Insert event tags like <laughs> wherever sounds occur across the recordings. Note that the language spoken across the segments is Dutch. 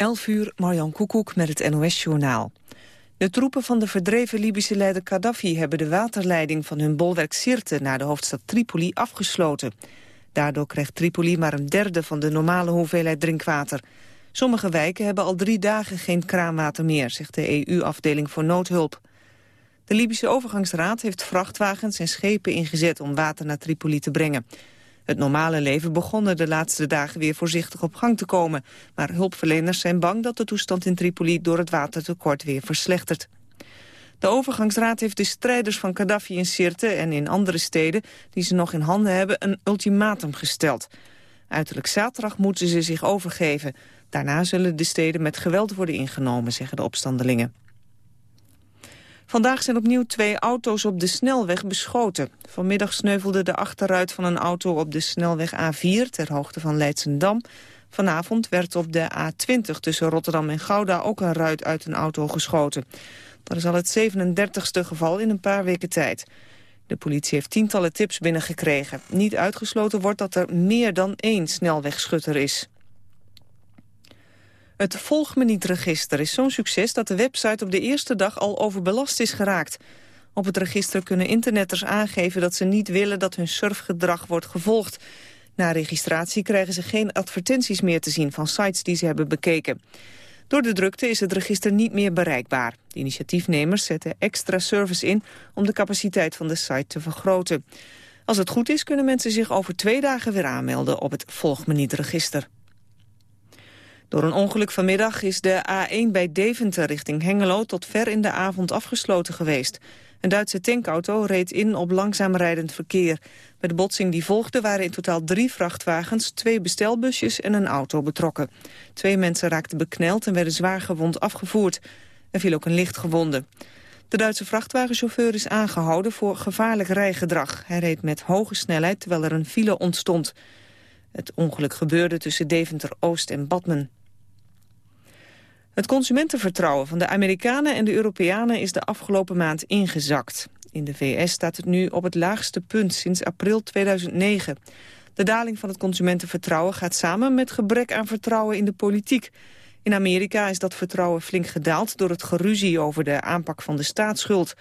11 uur, Marjan Koekoek met het NOS-journaal. De troepen van de verdreven Libische leider Gaddafi... hebben de waterleiding van hun bolwerk Sirte naar de hoofdstad Tripoli afgesloten. Daardoor krijgt Tripoli maar een derde van de normale hoeveelheid drinkwater. Sommige wijken hebben al drie dagen geen kraanwater meer... zegt de EU-afdeling voor noodhulp. De Libische overgangsraad heeft vrachtwagens en schepen ingezet... om water naar Tripoli te brengen. Het normale leven begon er de laatste dagen weer voorzichtig op gang te komen. Maar hulpverleners zijn bang dat de toestand in Tripoli door het watertekort weer verslechtert. De overgangsraad heeft de strijders van Gaddafi in Sirte en in andere steden die ze nog in handen hebben een ultimatum gesteld. Uiterlijk zaterdag moeten ze zich overgeven. Daarna zullen de steden met geweld worden ingenomen, zeggen de opstandelingen. Vandaag zijn opnieuw twee auto's op de snelweg beschoten. Vanmiddag sneuvelde de achterruit van een auto op de snelweg A4 ter hoogte van Leidsendam. Vanavond werd op de A20 tussen Rotterdam en Gouda ook een ruit uit een auto geschoten. Dat is al het 37ste geval in een paar weken tijd. De politie heeft tientallen tips binnengekregen. Niet uitgesloten wordt dat er meer dan één snelwegschutter is. Het Volg Me Niet-register is zo'n succes dat de website op de eerste dag al overbelast is geraakt. Op het register kunnen internetters aangeven dat ze niet willen dat hun surfgedrag wordt gevolgd. Na registratie krijgen ze geen advertenties meer te zien van sites die ze hebben bekeken. Door de drukte is het register niet meer bereikbaar. De initiatiefnemers zetten extra service in om de capaciteit van de site te vergroten. Als het goed is kunnen mensen zich over twee dagen weer aanmelden op het Volg Me Niet-register. Door een ongeluk vanmiddag is de A1 bij Deventer richting Hengelo tot ver in de avond afgesloten geweest. Een Duitse tankauto reed in op langzaam rijdend verkeer. Bij de botsing die volgde waren in totaal drie vrachtwagens, twee bestelbusjes en een auto betrokken. Twee mensen raakten bekneld en werden zwaar gewond afgevoerd. Er viel ook een licht gewonde. De Duitse vrachtwagenchauffeur is aangehouden voor gevaarlijk rijgedrag. Hij reed met hoge snelheid terwijl er een file ontstond. Het ongeluk gebeurde tussen Deventer-Oost en Badmen. Het consumentenvertrouwen van de Amerikanen en de Europeanen is de afgelopen maand ingezakt. In de VS staat het nu op het laagste punt sinds april 2009. De daling van het consumentenvertrouwen gaat samen met gebrek aan vertrouwen in de politiek. In Amerika is dat vertrouwen flink gedaald door het geruzie over de aanpak van de staatsschuld.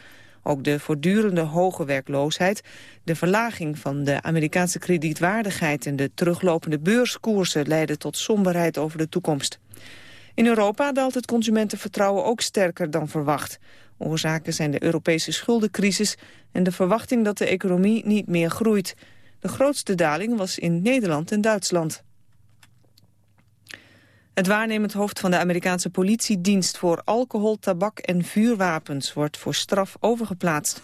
Ook de voortdurende hoge werkloosheid, de verlaging van de Amerikaanse kredietwaardigheid en de teruglopende beurskoersen leiden tot somberheid over de toekomst. In Europa daalt het consumentenvertrouwen ook sterker dan verwacht. Oorzaken zijn de Europese schuldencrisis en de verwachting dat de economie niet meer groeit. De grootste daling was in Nederland en Duitsland. Het waarnemend hoofd van de Amerikaanse politiedienst voor alcohol, tabak en vuurwapens wordt voor straf overgeplaatst.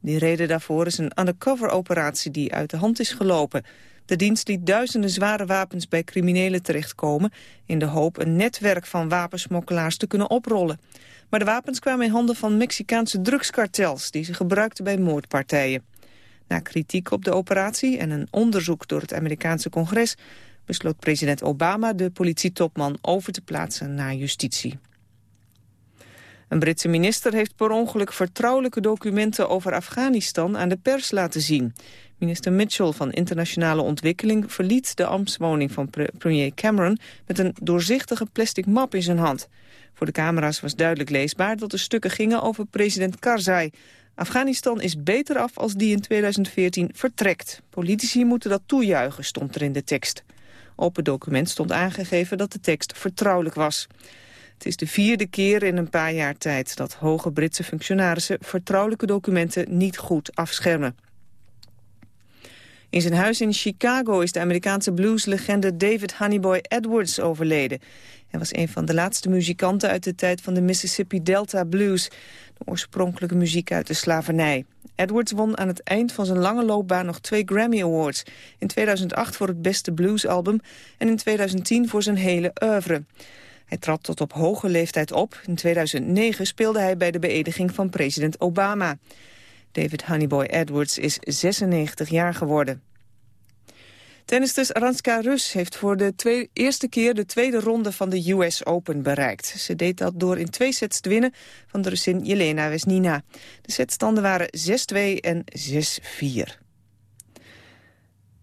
Die reden daarvoor is een undercover-operatie die uit de hand is gelopen. De dienst liet duizenden zware wapens bij criminelen terechtkomen... in de hoop een netwerk van wapensmokkelaars te kunnen oprollen. Maar de wapens kwamen in handen van Mexicaanse drugskartels... die ze gebruikten bij moordpartijen. Na kritiek op de operatie en een onderzoek door het Amerikaanse congres... besloot president Obama de politietopman over te plaatsen naar justitie. Een Britse minister heeft per ongeluk vertrouwelijke documenten over Afghanistan aan de pers laten zien. Minister Mitchell van Internationale Ontwikkeling verliet de ambtswoning van premier Cameron met een doorzichtige plastic map in zijn hand. Voor de camera's was duidelijk leesbaar dat de stukken gingen over president Karzai. Afghanistan is beter af als die in 2014 vertrekt. Politici moeten dat toejuichen, stond er in de tekst. Op het document stond aangegeven dat de tekst vertrouwelijk was. Het is de vierde keer in een paar jaar tijd dat hoge Britse functionarissen vertrouwelijke documenten niet goed afschermen. In zijn huis in Chicago is de Amerikaanse blueslegende David Honeyboy Edwards overleden. Hij was een van de laatste muzikanten uit de tijd van de Mississippi Delta Blues, de oorspronkelijke muziek uit de slavernij. Edwards won aan het eind van zijn lange loopbaan nog twee Grammy Awards. In 2008 voor het beste bluesalbum en in 2010 voor zijn hele oeuvre. Hij trad tot op hoge leeftijd op. In 2009 speelde hij bij de beëdiging van president Obama. David Honeyboy Edwards is 96 jaar geworden. Tennissters Aranska Rus heeft voor de eerste keer de tweede ronde van de US Open bereikt. Ze deed dat door in twee sets te winnen van de Russin Jelena Vesnina. De setstanden waren 6-2 en 6-4.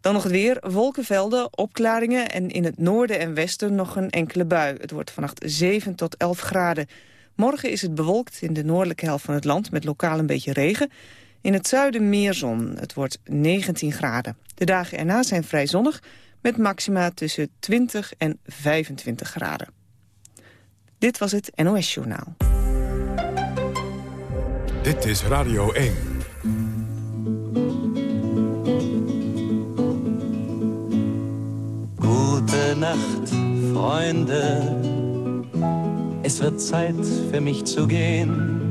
Dan nog het weer, wolkenvelden, opklaringen en in het noorden en westen nog een enkele bui. Het wordt vannacht 7 tot 11 graden. Morgen is het bewolkt in de noordelijke helft van het land met lokaal een beetje regen. In het zuiden meer zon. Het wordt 19 graden. De dagen erna zijn vrij zonnig met maxima tussen 20 en 25 graden. Dit was het NOS Journaal. Dit is Radio 1. Gute Nacht, Freunde. Es wird Zeit für mich zu gehen.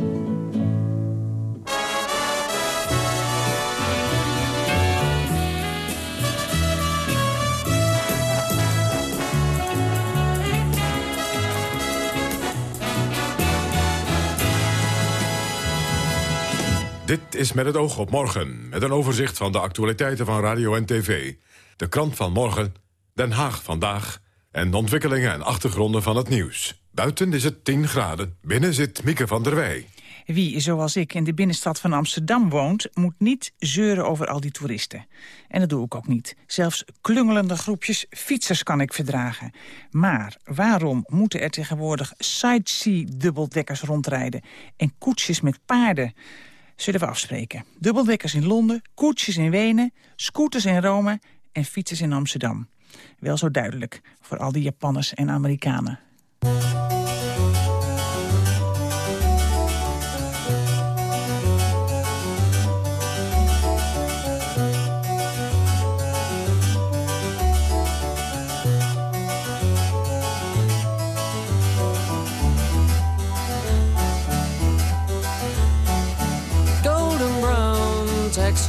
Dit is met het oog op morgen, met een overzicht van de actualiteiten van radio en tv. De krant van morgen, Den Haag vandaag en de ontwikkelingen en achtergronden van het nieuws. Buiten is het 10 graden, binnen zit Mieke van der Wij. Wie, zoals ik, in de binnenstad van Amsterdam woont... moet niet zeuren over al die toeristen. En dat doe ik ook niet. Zelfs klungelende groepjes fietsers kan ik verdragen. Maar waarom moeten er tegenwoordig sightsee-dubbeldekkers rondrijden... en koetsjes met paarden zullen we afspreken. Dubbeldekkers in Londen, koetsjes in Wenen, scooters in Rome en fietsers in Amsterdam. Wel zo duidelijk voor al die Japanners en Amerikanen.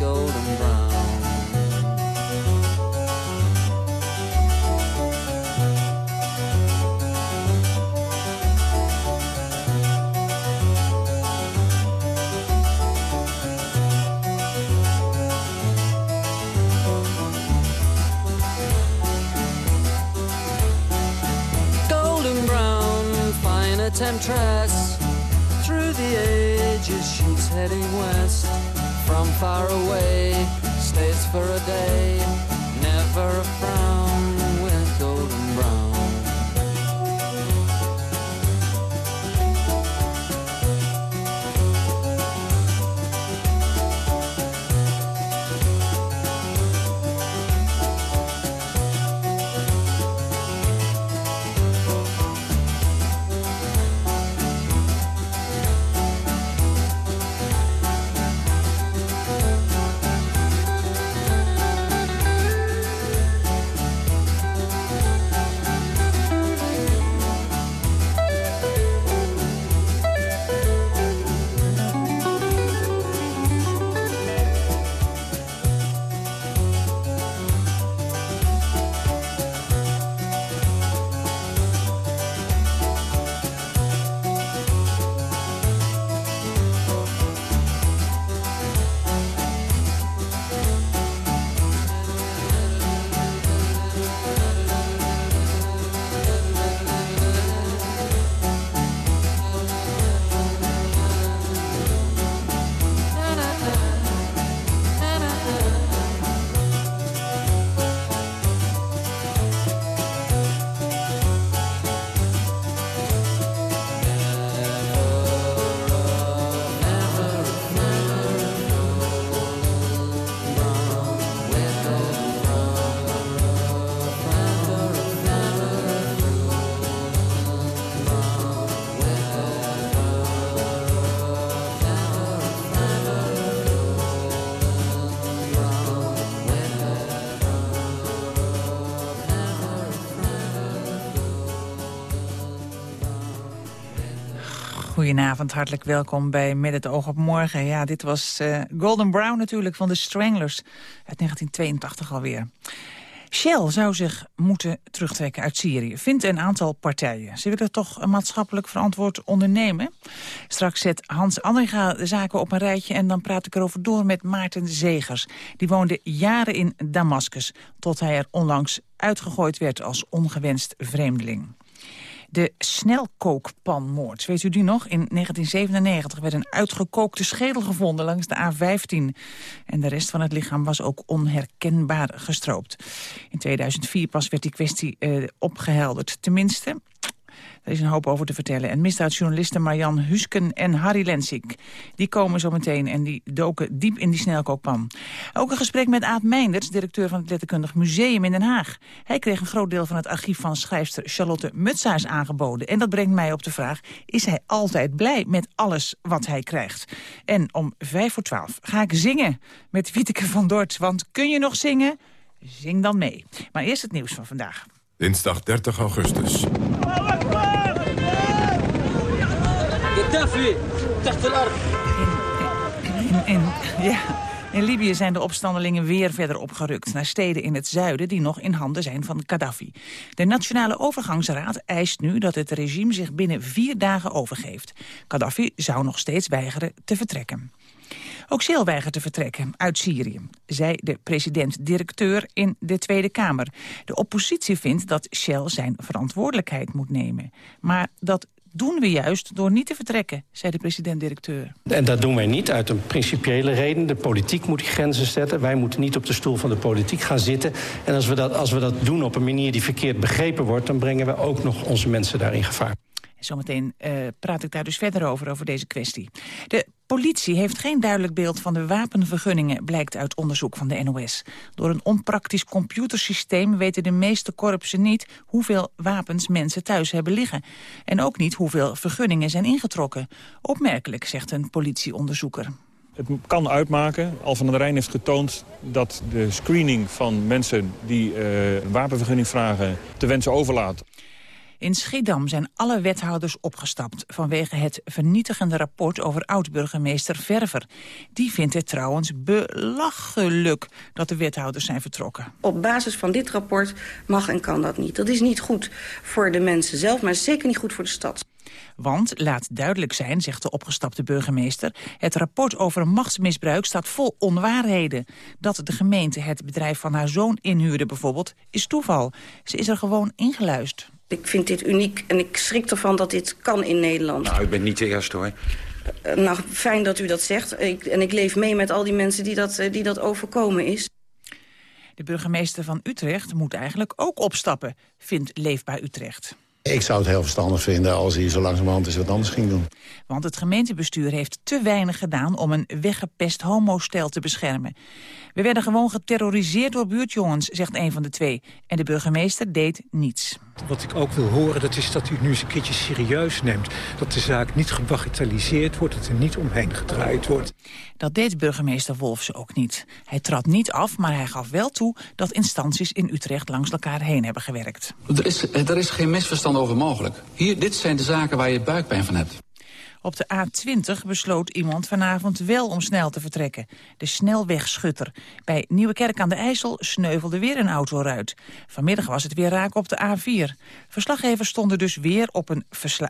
golden brown. Golden brown fine a temptress through the ages she's heading west from far away stays for a day never a frown Goedenavond, hartelijk welkom bij Met het oog op morgen. Ja, dit was uh, Golden Brown natuurlijk van de Stranglers uit 1982 alweer. Shell zou zich moeten terugtrekken uit Syrië, vindt een aantal partijen. Ze willen toch een maatschappelijk verantwoord ondernemen? Straks zet Hans Andringa de zaken op een rijtje... en dan praat ik erover door met Maarten Zegers. Die woonde jaren in Damascus, tot hij er onlangs uitgegooid werd als ongewenst vreemdeling. De snelkookpanmoord, weet u die nog? In 1997 werd een uitgekookte schedel gevonden langs de A15. En de rest van het lichaam was ook onherkenbaar gestroopt. In 2004 pas werd die kwestie uh, opgehelderd. Tenminste, er is een hoop over te vertellen. En misdaadjournalisten Marjan Husken en Harry Lensik... die komen zo meteen en die doken diep in die snelkookpan. Ook een gesprek met Aad Meinders, directeur van het Letterkundig Museum in Den Haag. Hij kreeg een groot deel van het archief van schrijfster Charlotte Mutsaars aangeboden. En dat brengt mij op de vraag, is hij altijd blij met alles wat hij krijgt? En om vijf voor twaalf ga ik zingen met Wieteke van Dort. Want kun je nog zingen? Zing dan mee. Maar eerst het nieuws van vandaag. Dinsdag 30 augustus. In, ja, in Libië zijn de opstandelingen weer verder opgerukt... naar steden in het zuiden die nog in handen zijn van Gaddafi. De Nationale Overgangsraad eist nu dat het regime zich binnen vier dagen overgeeft. Gaddafi zou nog steeds weigeren te vertrekken. Ook Shell weigert te vertrekken uit Syrië, zei de president-directeur in de Tweede Kamer. De oppositie vindt dat Shell zijn verantwoordelijkheid moet nemen. Maar dat doen we juist door niet te vertrekken, zei de president-directeur. En dat doen wij niet uit een principiële reden. De politiek moet die grenzen zetten. Wij moeten niet op de stoel van de politiek gaan zitten. En als we dat, als we dat doen op een manier die verkeerd begrepen wordt... dan brengen we ook nog onze mensen daar in gevaar. Zometeen uh, praat ik daar dus verder over, over deze kwestie. De politie heeft geen duidelijk beeld van de wapenvergunningen... blijkt uit onderzoek van de NOS. Door een onpraktisch computersysteem weten de meeste korpsen niet... hoeveel wapens mensen thuis hebben liggen. En ook niet hoeveel vergunningen zijn ingetrokken. Opmerkelijk, zegt een politieonderzoeker. Het kan uitmaken. Al van der Rijn heeft getoond dat de screening van mensen die uh, een wapenvergunning vragen te wensen overlaat. In Schiedam zijn alle wethouders opgestapt... vanwege het vernietigende rapport over oud-burgemeester Verver. Die vindt het trouwens belachelijk dat de wethouders zijn vertrokken. Op basis van dit rapport mag en kan dat niet. Dat is niet goed voor de mensen zelf, maar zeker niet goed voor de stad. Want, laat duidelijk zijn, zegt de opgestapte burgemeester... het rapport over machtsmisbruik staat vol onwaarheden. Dat de gemeente het bedrijf van haar zoon inhuurde bijvoorbeeld, is toeval. Ze is er gewoon ingeluisterd. Ik vind dit uniek en ik schrik ervan dat dit kan in Nederland. Nou, ik ben niet de eerste hoor. Uh, nou, fijn dat u dat zegt. Ik, en ik leef mee met al die mensen die dat, uh, die dat overkomen is. De burgemeester van Utrecht moet eigenlijk ook opstappen, vindt Leefbaar Utrecht. Ik zou het heel verstandig vinden als hij zo langzamerhand eens wat anders ging doen. Want het gemeentebestuur heeft te weinig gedaan om een weggepest homostel te beschermen. We werden gewoon geterroriseerd door buurtjongens, zegt een van de twee. En de burgemeester deed niets. Wat ik ook wil horen, dat is dat u nu eens een keertje serieus neemt. Dat de zaak niet gebagitaliseerd wordt, dat er niet omheen gedraaid wordt. Dat deed burgemeester Wolfsen ook niet. Hij trad niet af, maar hij gaf wel toe dat instanties in Utrecht langs elkaar heen hebben gewerkt. Er is, er is geen misverstand over mogelijk. Hier, dit zijn de zaken waar je buikpijn van hebt. Op de A20 besloot iemand vanavond wel om snel te vertrekken. De snelwegschutter. Bij Nieuwekerk aan de IJssel sneuvelde weer een autoruit. Vanmiddag was het weer raak op de A4. Verslaggevers stonden dus weer op een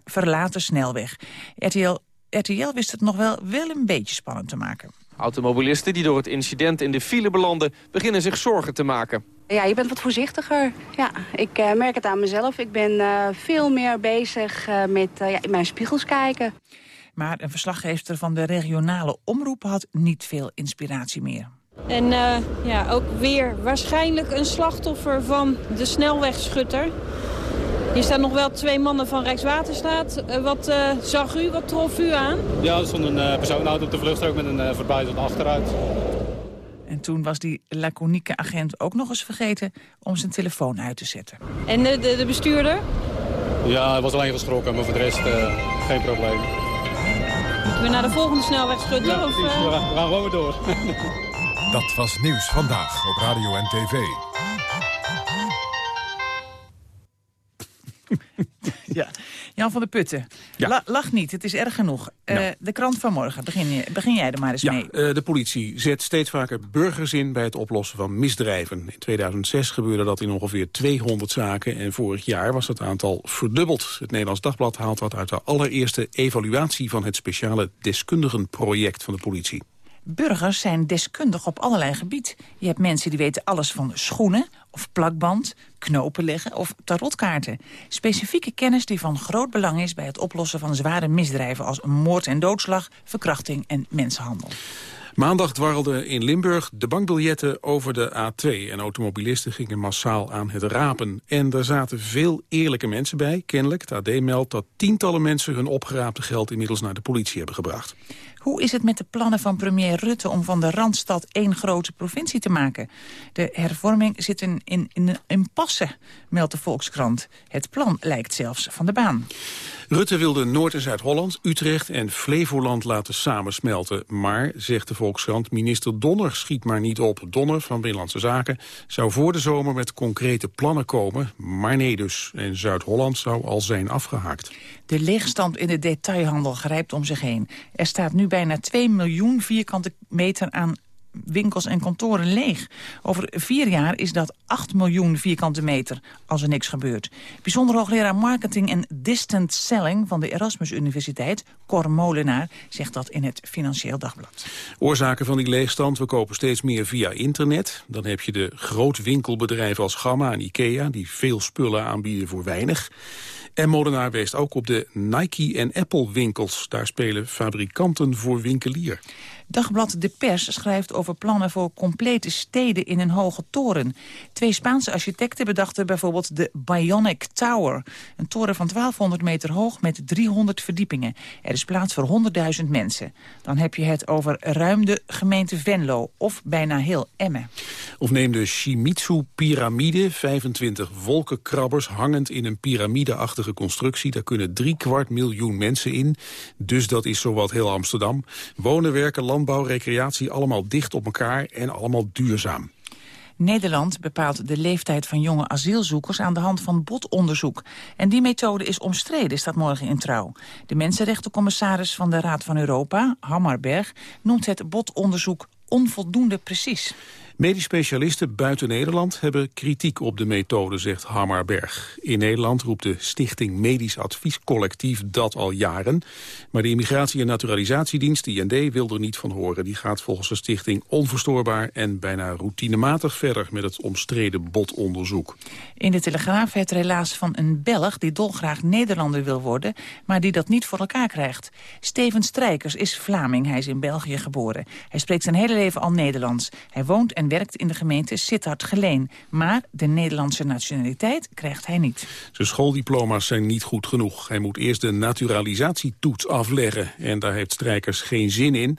verlaten snelweg. RTL, RTL wist het nog wel, wel een beetje spannend te maken. Automobilisten die door het incident in de file belanden... beginnen zich zorgen te maken. Ja, je bent wat voorzichtiger. Ja, ik uh, merk het aan mezelf. Ik ben uh, veel meer bezig uh, met ja, in mijn spiegels kijken. Maar een verslaggever van de regionale omroep had niet veel inspiratie meer. En ja, ook weer waarschijnlijk een slachtoffer van de snelwegschutter. Hier staan nog wel twee mannen van Rijkswaterstaat. wat zag u, wat trof u aan? Ja, er stond een persoonauto op de vluchtstrook met een uh, achteruit. En toen was die laconieke agent ook nog eens vergeten om zijn telefoon uit te zetten. En de, de, de bestuurder? Ja, hij was alleen geschrokken, maar voor de rest uh, geen probleem. Moeten we naar de volgende snelweg schudden? Ja, of, uh... we, gaan, we gaan gewoon weer door. Dat was Nieuws Vandaag op Radio en TV. <laughs> ja, Jan van der Putten, La- lach niet, het is erg genoeg. Eh, De krant van morgen, begin, begin jij er maar eens Ja, mee. eh, de politie zet steeds vaker burgers in bij het oplossen van misdrijven. In 2006 gebeurde dat in ongeveer 200 zaken en vorig jaar was het aantal verdubbeld. Het Nederlands Dagblad haalt dat uit de allereerste evaluatie van het speciale deskundigenproject van de politie. Burgers zijn deskundig op allerlei gebied. Je hebt mensen die weten alles van schoenen of plakband, knopen leggen of tarotkaarten. Specifieke kennis die van groot belang is bij het oplossen van zware misdrijven als moord en doodslag, verkrachting en mensenhandel. Maandag dwarrelden in Limburg de bankbiljetten over de A2... en automobilisten gingen massaal aan het rapen. En er zaten veel eerlijke mensen bij, kennelijk. Het AD meldt dat tientallen mensen hun opgeraapte geld... inmiddels naar de politie hebben gebracht. Hoe is het met de plannen van premier Rutte om van de Randstad één grote provincie te maken? De hervorming zit in, in, in een impasse, meldt de Volkskrant. Het plan lijkt zelfs van de baan. Rutte wilde Noord- en Zuid-Holland, Utrecht en Flevoland laten samensmelten. Maar, zegt de Volkskrant, minister Donner schiet maar niet op. Donner van Binnenlandse Zaken zou voor de zomer met concrete plannen komen. Maar nee dus. En Zuid-Holland zou al zijn afgehaakt. De leegstand in de detailhandel grijpt om zich heen. Er staat nu bijna 2 miljoen vierkante meter aan winkels en kantoren leeg. Over vier jaar is dat 8 miljoen vierkante meter als er niks gebeurt. Bijzonder hoogleraar marketing en distant selling van de Erasmus Universiteit, Cor Molenaar, zegt dat in het Financieel Dagblad. Oorzaken van die leegstand, we kopen steeds meer via internet. Dan heb je de grootwinkelbedrijven als Gamma en Ikea... die veel spullen aanbieden voor weinig. En Molenaar wees ook op de Nike en Apple winkels. Daar spelen fabrikanten voor winkelier. Dagblad De Pers schrijft over plannen voor complete steden in een hoge toren. Twee Spaanse architecten bedachten bijvoorbeeld de Bionic Tower. Een toren van 1200 meter hoog met 300 verdiepingen. Er is plaats voor 100.000 mensen. Dan heb je het over ruim de gemeente Venlo of bijna heel Emmen. Of neem de Shimizu-pyramide, 25 wolkenkrabbers hangend in een piramideachtige constructie. Daar kunnen drie kwart miljoen mensen in. Dus dat is zowat heel Amsterdam. Wonen, werken, landbouw, recreatie, allemaal dicht op elkaar en allemaal duurzaam. Nederland bepaalt de leeftijd van jonge asielzoekers aan de hand van botonderzoek. En die methode is omstreden, staat morgen in Trouw. De mensenrechtencommissaris van de Raad van Europa, Hammarberg, noemt het botonderzoek onvoldoende precies. Medisch specialisten buiten Nederland hebben kritiek op de methode, zegt Hammarberg. In Nederland roept de Stichting Medisch Adviescollectief dat al jaren. Maar de Immigratie- en Naturalisatiedienst, IND, wil er niet van horen. Die gaat volgens de stichting onverstoorbaar en bijna routinematig verder met het omstreden botonderzoek. In de Telegraaf het relaas van een Belg die dolgraag Nederlander wil worden, maar die dat niet voor elkaar krijgt. Steven Strijkers is Vlaming, hij is in België geboren. Hij spreekt zijn hele leven al Nederlands. Hij woont en werkt in de gemeente Sittard-Geleen. Maar de Nederlandse nationaliteit krijgt hij niet. Zijn schooldiploma's zijn niet goed genoeg. Hij moet eerst de naturalisatietoets afleggen. En daar heeft Strijkers geen zin in.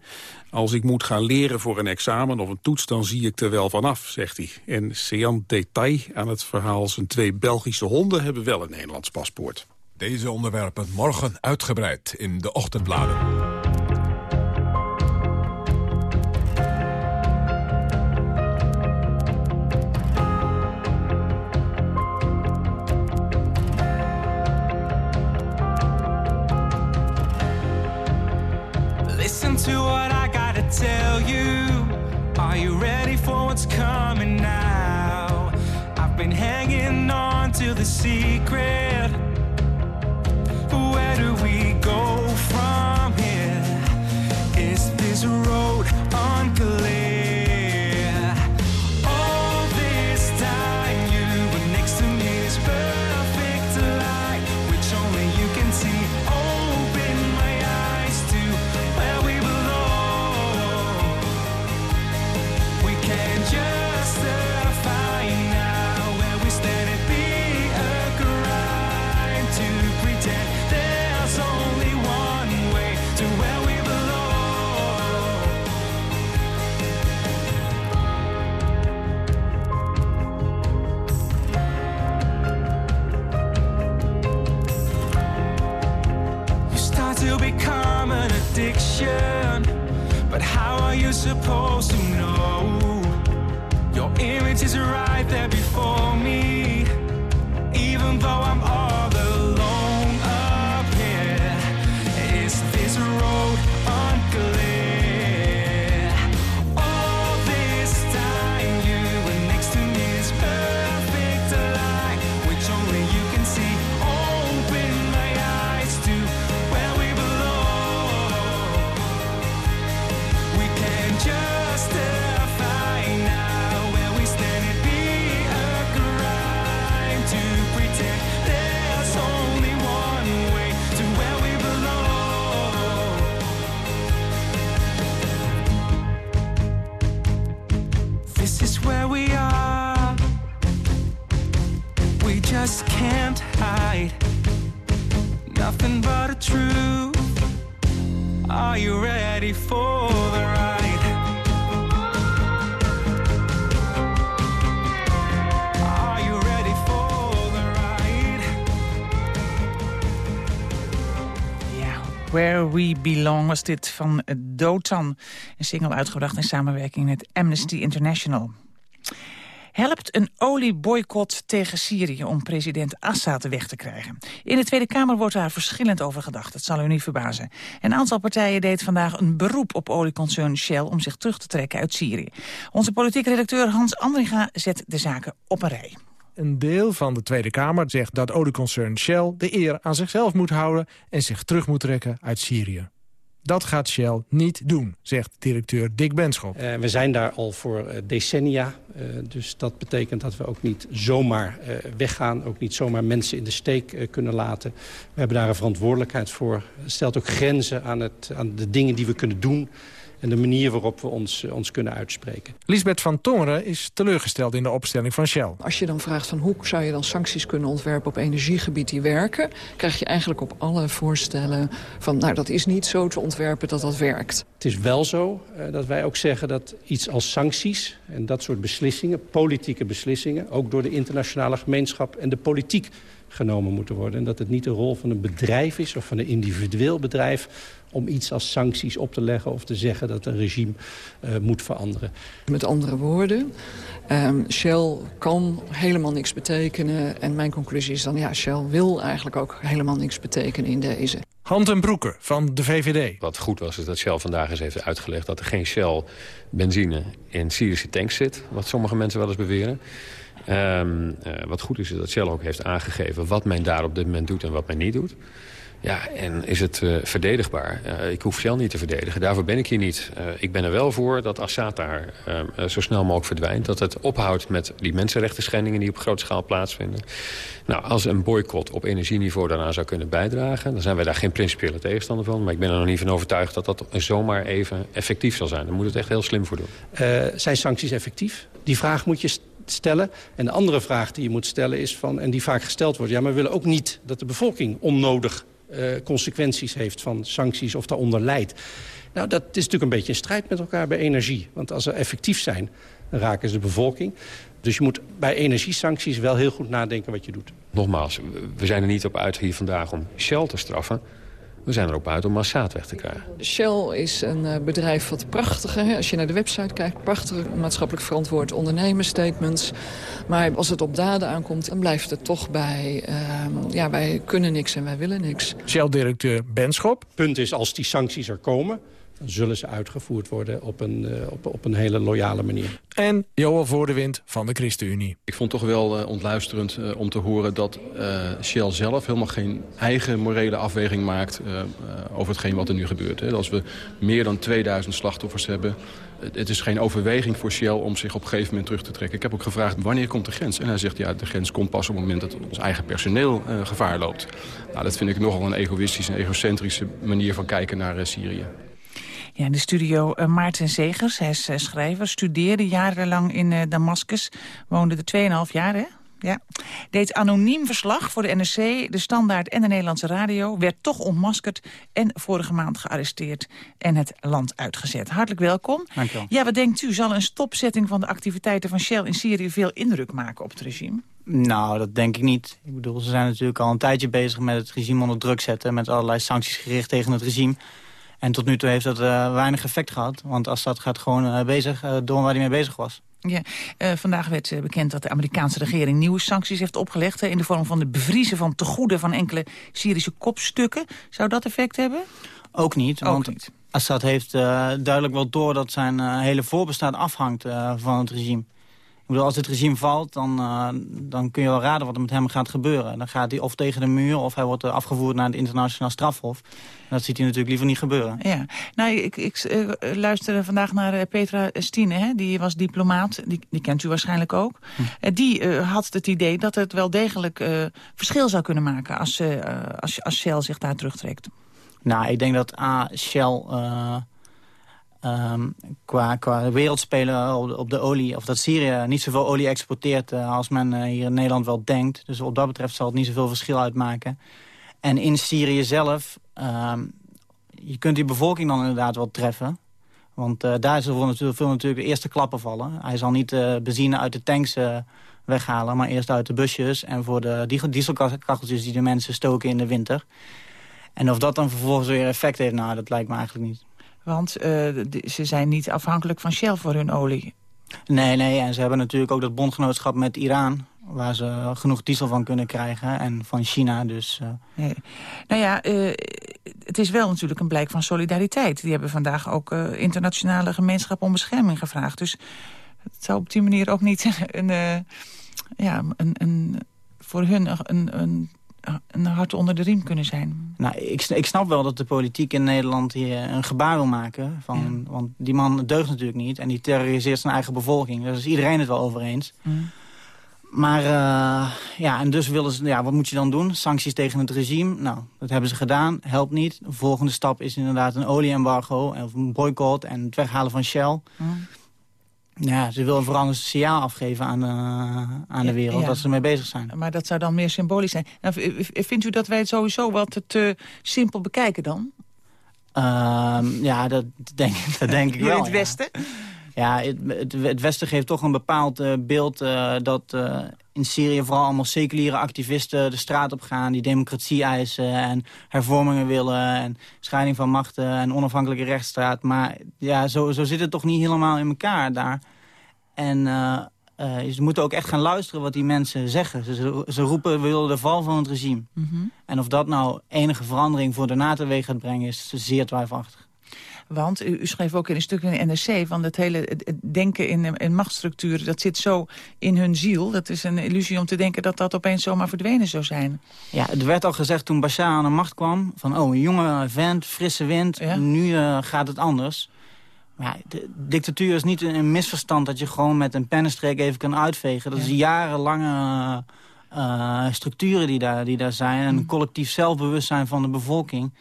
Als ik moet gaan leren voor een examen of een toets, dan zie ik er wel vanaf, zegt hij. En Sean Detail aan het verhaal, zijn twee Belgische honden hebben wel een Nederlands paspoort. Deze onderwerpen morgen uitgebreid in de ochtendbladen. To what I gotta tell you. Are you ready for what's coming now? I've been hanging on to the secret. Where do we go from here? Is this road unclear? How are you supposed just can't hide nothing but the truth. Are you ready for the ride? Are you ready for the ride? Yeah. Where We Belong was dit van Dotan. Een single uitgebracht in samenwerking met Amnesty International. Helpt een olieboycott tegen Syrië om president Assad weg te krijgen? In de Tweede Kamer wordt daar verschillend over gedacht. Dat zal u niet verbazen. Een aantal partijen deed vandaag een beroep op olieconcern Shell... om zich terug te trekken uit Syrië. Onze politiek redacteur Hans Andringa zet de zaken op een rij. Een deel van de Tweede Kamer zegt dat olieconcern Shell de eer aan zichzelf moet houden en zich terug moet trekken uit Syrië. Dat gaat Shell niet doen, zegt directeur Dick Benschop. Uh, we zijn daar al voor uh, decennia. Uh, dus dat betekent dat we ook niet zomaar weggaan. Ook niet zomaar mensen in de steek kunnen laten. We hebben daar een verantwoordelijkheid voor. Het stelt ook grenzen aan, het, aan de dingen die we kunnen doen en de manier waarop we ons, ons kunnen uitspreken. Lisbeth van Tongeren is teleurgesteld in de opstelling van Shell. Als je dan vraagt van hoe zou je dan sancties kunnen ontwerpen op energiegebied die werken... krijg je eigenlijk op alle voorstellen van nou dat is niet zo te ontwerpen dat dat werkt. Het is wel zo uh, dat wij ook zeggen dat iets als sancties en dat soort beslissingen... politieke beslissingen, ook door de internationale gemeenschap en de politiek genomen moeten worden. En dat het niet de rol van een bedrijf is of van een individueel bedrijf om iets als sancties op te leggen of te zeggen dat een regime uh, moet veranderen. Met andere woorden, um, Shell kan helemaal niks betekenen. En mijn conclusie is dan, ja, Shell wil eigenlijk ook helemaal niks betekenen in deze. Hand en Broeken van de VVD. Wat goed was, is dat Shell vandaag eens heeft uitgelegd... dat er geen Shell benzine in Syrische tanks zit. Wat sommige mensen wel eens beweren. Um, uh, wat goed is, is dat Shell ook heeft aangegeven... wat men daar op dit moment doet en wat men niet doet. Ja, en is het uh, verdedigbaar? Ik hoef Shell niet te verdedigen. Daarvoor ben ik hier niet. Uh, ik ben er wel voor dat Assad daar zo snel mogelijk verdwijnt. Dat het ophoudt met die mensenrechten schendingen die op grote schaal plaatsvinden. Nou, als een boycott op energieniveau daaraan zou kunnen bijdragen... dan zijn wij daar geen principiële tegenstander van. Maar ik ben er nog niet van overtuigd dat dat zomaar even effectief zal zijn. Daar moet het echt heel slim voor doen. zijn sancties effectief? Die vraag moet je stellen. En de andere vraag die je moet stellen is van, en die vaak gesteld wordt... ja, maar we willen ook niet dat de bevolking onnodig uh, consequenties heeft van sancties of daaronder leidt. Nou, dat is natuurlijk een beetje een strijd met elkaar bij energie. Want als ze effectief zijn, dan raken ze de bevolking. Dus je moet bij energiesancties wel heel goed nadenken wat je doet. Nogmaals, we zijn er niet op uit hier vandaag om Shell te straffen. We zijn erop uit om Assad weg te krijgen. Shell is een uh, bedrijf wat prachtige, hè, als je naar de website kijkt... prachtige maatschappelijk verantwoord ondernemersstatements. Maar als het op daden aankomt, dan blijft het toch bij... Uh, ja, wij kunnen niks en wij willen niks. Shell-directeur Benschop. Punt is, als die sancties er komen dan zullen ze uitgevoerd worden op een, uh, op, op een hele loyale manier. En Johan Voordewind van de ChristenUnie. Ik vond het toch wel uh, ontluisterend uh, om te horen dat Shell zelf helemaal geen eigen morele afweging maakt over hetgeen wat er nu gebeurt. Hè. Als we meer dan 2000 slachtoffers hebben, het is geen overweging voor Shell om zich op een gegeven moment terug te trekken. Ik heb ook gevraagd wanneer komt de grens? En hij zegt ja, de grens komt pas op het moment dat ons eigen personeel gevaar loopt. Nou, dat vind ik nogal een egoïstische en egocentrische manier van kijken naar Syrië. Ja, in de studio uh, Maarten Zegers, hij is uh, schrijver, studeerde jarenlang in uh, Damascus, woonde er 2,5 jaar, hè? Ja. Deed anoniem verslag voor de NRC, de Standaard en de Nederlandse Radio... werd toch ontmaskerd en vorige maand gearresteerd en het land uitgezet. Hartelijk welkom. Dank wel. Ja, wat denkt u? Zal een stopzetting van de activiteiten van Shell in Syrië... veel indruk maken op het regime? Nou, dat denk ik niet. Ik bedoel, ze zijn natuurlijk al een tijdje bezig met het regime onder druk zetten... met allerlei sancties gericht tegen het regime... En tot nu toe heeft dat uh, weinig effect gehad. Want Assad gaat gewoon uh, bezig uh, door waar hij mee bezig was. Ja, vandaag werd bekend dat de Amerikaanse regering nieuwe sancties heeft opgelegd... in de vorm van de bevriezen van tegoeden van enkele Syrische kopstukken. Zou dat effect hebben? Ook niet. Ook want niet. Assad heeft duidelijk wel door dat zijn hele voorbestaan afhangt van het regime. Bedoel, als het regime valt, dan, uh, dan kun je wel raden wat er met hem gaat gebeuren. Dan gaat hij of tegen de muur of hij wordt afgevoerd naar het internationaal strafhof. En dat ziet hij natuurlijk liever niet gebeuren. Ja, nou, ik, ik uh, luisterde vandaag naar Petra Stine, hè? die was diplomaat, die, die kent u waarschijnlijk ook. Hm. die had het idee dat het wel degelijk verschil zou kunnen maken als, als, als Shell zich daar terugtrekt. Nou, ik denk dat A, Shell Um, qua, qua wereldspeler op de, olie, of dat Syrië niet zoveel olie exporteert uh, als men uh, hier in Nederland wel denkt. Dus wat dat betreft zal het niet zoveel verschil uitmaken. En in Syrië zelf, um, je kunt die bevolking dan inderdaad wel treffen. Want uh, daar zullen natuurlijk, veel natuurlijk de eerste klappen vallen. Hij zal niet benzine uit de tanks weghalen, maar eerst uit de busjes... en voor de dieselkacheltjes die de mensen stoken in de winter. En of dat dan vervolgens weer effect heeft, nou, dat lijkt me eigenlijk niet. Want de, ze zijn niet afhankelijk van Shell voor hun olie. Nee, nee, en ze hebben natuurlijk ook dat bondgenootschap met Iran waar ze genoeg diesel van kunnen krijgen. En van China dus. Uh... Nee. Nou ja, uh, het is wel natuurlijk een blijk van solidariteit. Die hebben vandaag ook uh, internationale gemeenschap om bescherming gevraagd. Dus het zou op die manier ook niet <laughs> een, ja, een, een, voor hun een, een, een hart onder de riem kunnen zijn. Nou, ik, ik snap wel dat de politiek in Nederland hier een gebaar wil maken. Van, ja. Want die man deugt natuurlijk niet. En die terroriseert zijn eigen bevolking. Daar is iedereen het wel over eens. Maar uh, ja, en dus willen ze, ja, wat moet je dan doen? Sancties tegen het regime? Nou, dat hebben ze gedaan. Helpt niet. De volgende stap is inderdaad een olieembargo of een boycott en het weghalen van Shell. Ja, ze vooral een signaal afgeven aan, uh, aan de wereld ja. dat ze ermee bezig zijn. Maar dat zou dan meer symbolisch zijn. Nou, vindt u dat wij het sowieso wat te simpel bekijken dan? Uh, ja, dat denk, dat denk ik wel. In het Westen? Ja. Ja, het, het, het, Westen geeft toch een bepaald uh, beeld uh, dat uh, in Syrië vooral allemaal seculiere activisten de straat op gaan. Die democratie eisen en hervormingen willen en scheiding van machten en onafhankelijke rechtsstraat. Maar ja, zo, zo zit het toch niet helemaal in elkaar daar. En ze moeten ook echt gaan luisteren wat die mensen zeggen. Ze, ze roepen, we willen de val van het regime. Mm -hmm. En of dat nou enige verandering voor daarna teweeg gaat brengen is zeer twijfelachtig. Want u, u, schreef ook in een stuk in de NRC... van het hele het denken in, in machtsstructuren... dat zit zo in hun ziel. Dat is een illusie om te denken dat dat opeens zomaar verdwenen zou zijn. Ja, er werd al gezegd toen Bashar aan de macht kwam... van oh, een jonge vent, frisse wind, ja? nu uh, gaat het anders... Ja, de dictatuur is niet een misverstand dat je gewoon met een pennenstreek even kan uitvegen. Dat ja. is jarenlange uh, structuren die daar, die daar zijn. En een collectief zelfbewustzijn van de bevolking.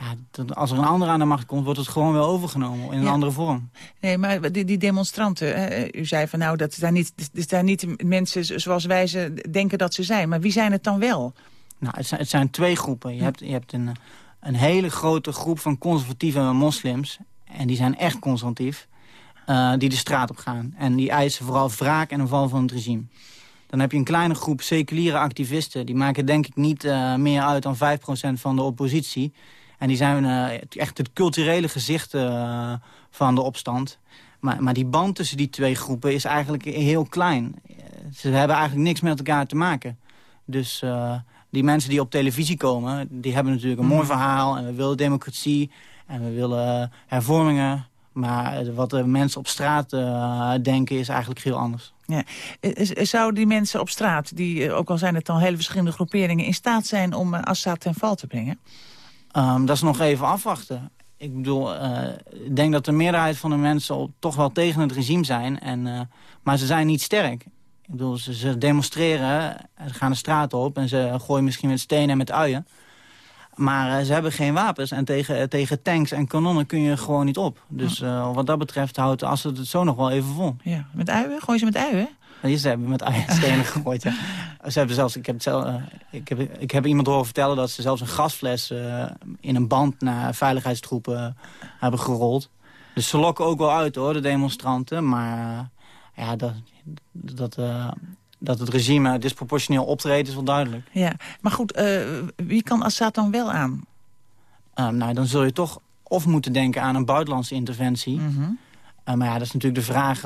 Ja, als er een ander aan de macht komt, wordt het gewoon wel overgenomen in een ja. andere vorm. Nee, maar die, die demonstranten, hè, u zei van nou, dat zijn niet, dat zijn niet mensen zoals wij ze denken dat ze zijn. Maar wie zijn het dan wel? Nou, het zijn, het zijn twee groepen. Je hebt, je hebt een, een hele grote groep van conservatieve moslims. En die zijn echt conservatief. Uh, die de straat op gaan. En die eisen vooral wraak en een val van het regime. Dan heb je een kleine groep seculiere activisten. Die maken denk ik niet uh, meer uit dan 5% van de oppositie. En die zijn uh, echt het culturele gezicht uh, van de opstand. Maar, maar die band tussen die twee groepen is eigenlijk heel klein. Ze hebben eigenlijk niks met elkaar te maken. Dus uh, die mensen die op televisie komen, die hebben natuurlijk een mooi verhaal. En we willen democratie en we willen hervormingen. Maar wat de mensen op straat denken is eigenlijk heel anders. Ja. Zouden die mensen op straat, die, ook al zijn het dan hele verschillende groeperingen... in staat zijn om Assad ten val te brengen? Um, dat is nog even afwachten. Ik bedoel, uh, ik denk dat de meerderheid van de mensen op, toch wel tegen het regime zijn. En, uh, maar ze zijn niet sterk. Ik bedoel, ze, ze, demonstreren, ze gaan de straat op en ze gooien misschien met stenen en met uien. Maar uh, ze hebben geen wapens en tegen, tegen tanks en kanonnen kun je gewoon niet op. Dus wat dat betreft houdt als het zo nog wel even vol. Ja, met uien? Gooi ze met uien? Die ze hebben met stenen <laughs> gegooid, ja. Ze hebben zelfs, ik, heb het zelf, uh, ik, heb, ik heb iemand horen vertellen dat ze zelfs een gasfles uh, in een band naar veiligheidstroepen uh, hebben gerold. Dus ze lokken ook wel uit hoor, de demonstranten. Maar ja, dat, dat, dat het regime disproportioneel optreedt is wel duidelijk. Ja, maar goed, wie kan Assad dan wel aan? Nou, dan zul je toch of moeten denken aan een buitenlandse interventie. Mm -hmm. maar ja, dat is natuurlijk de vraag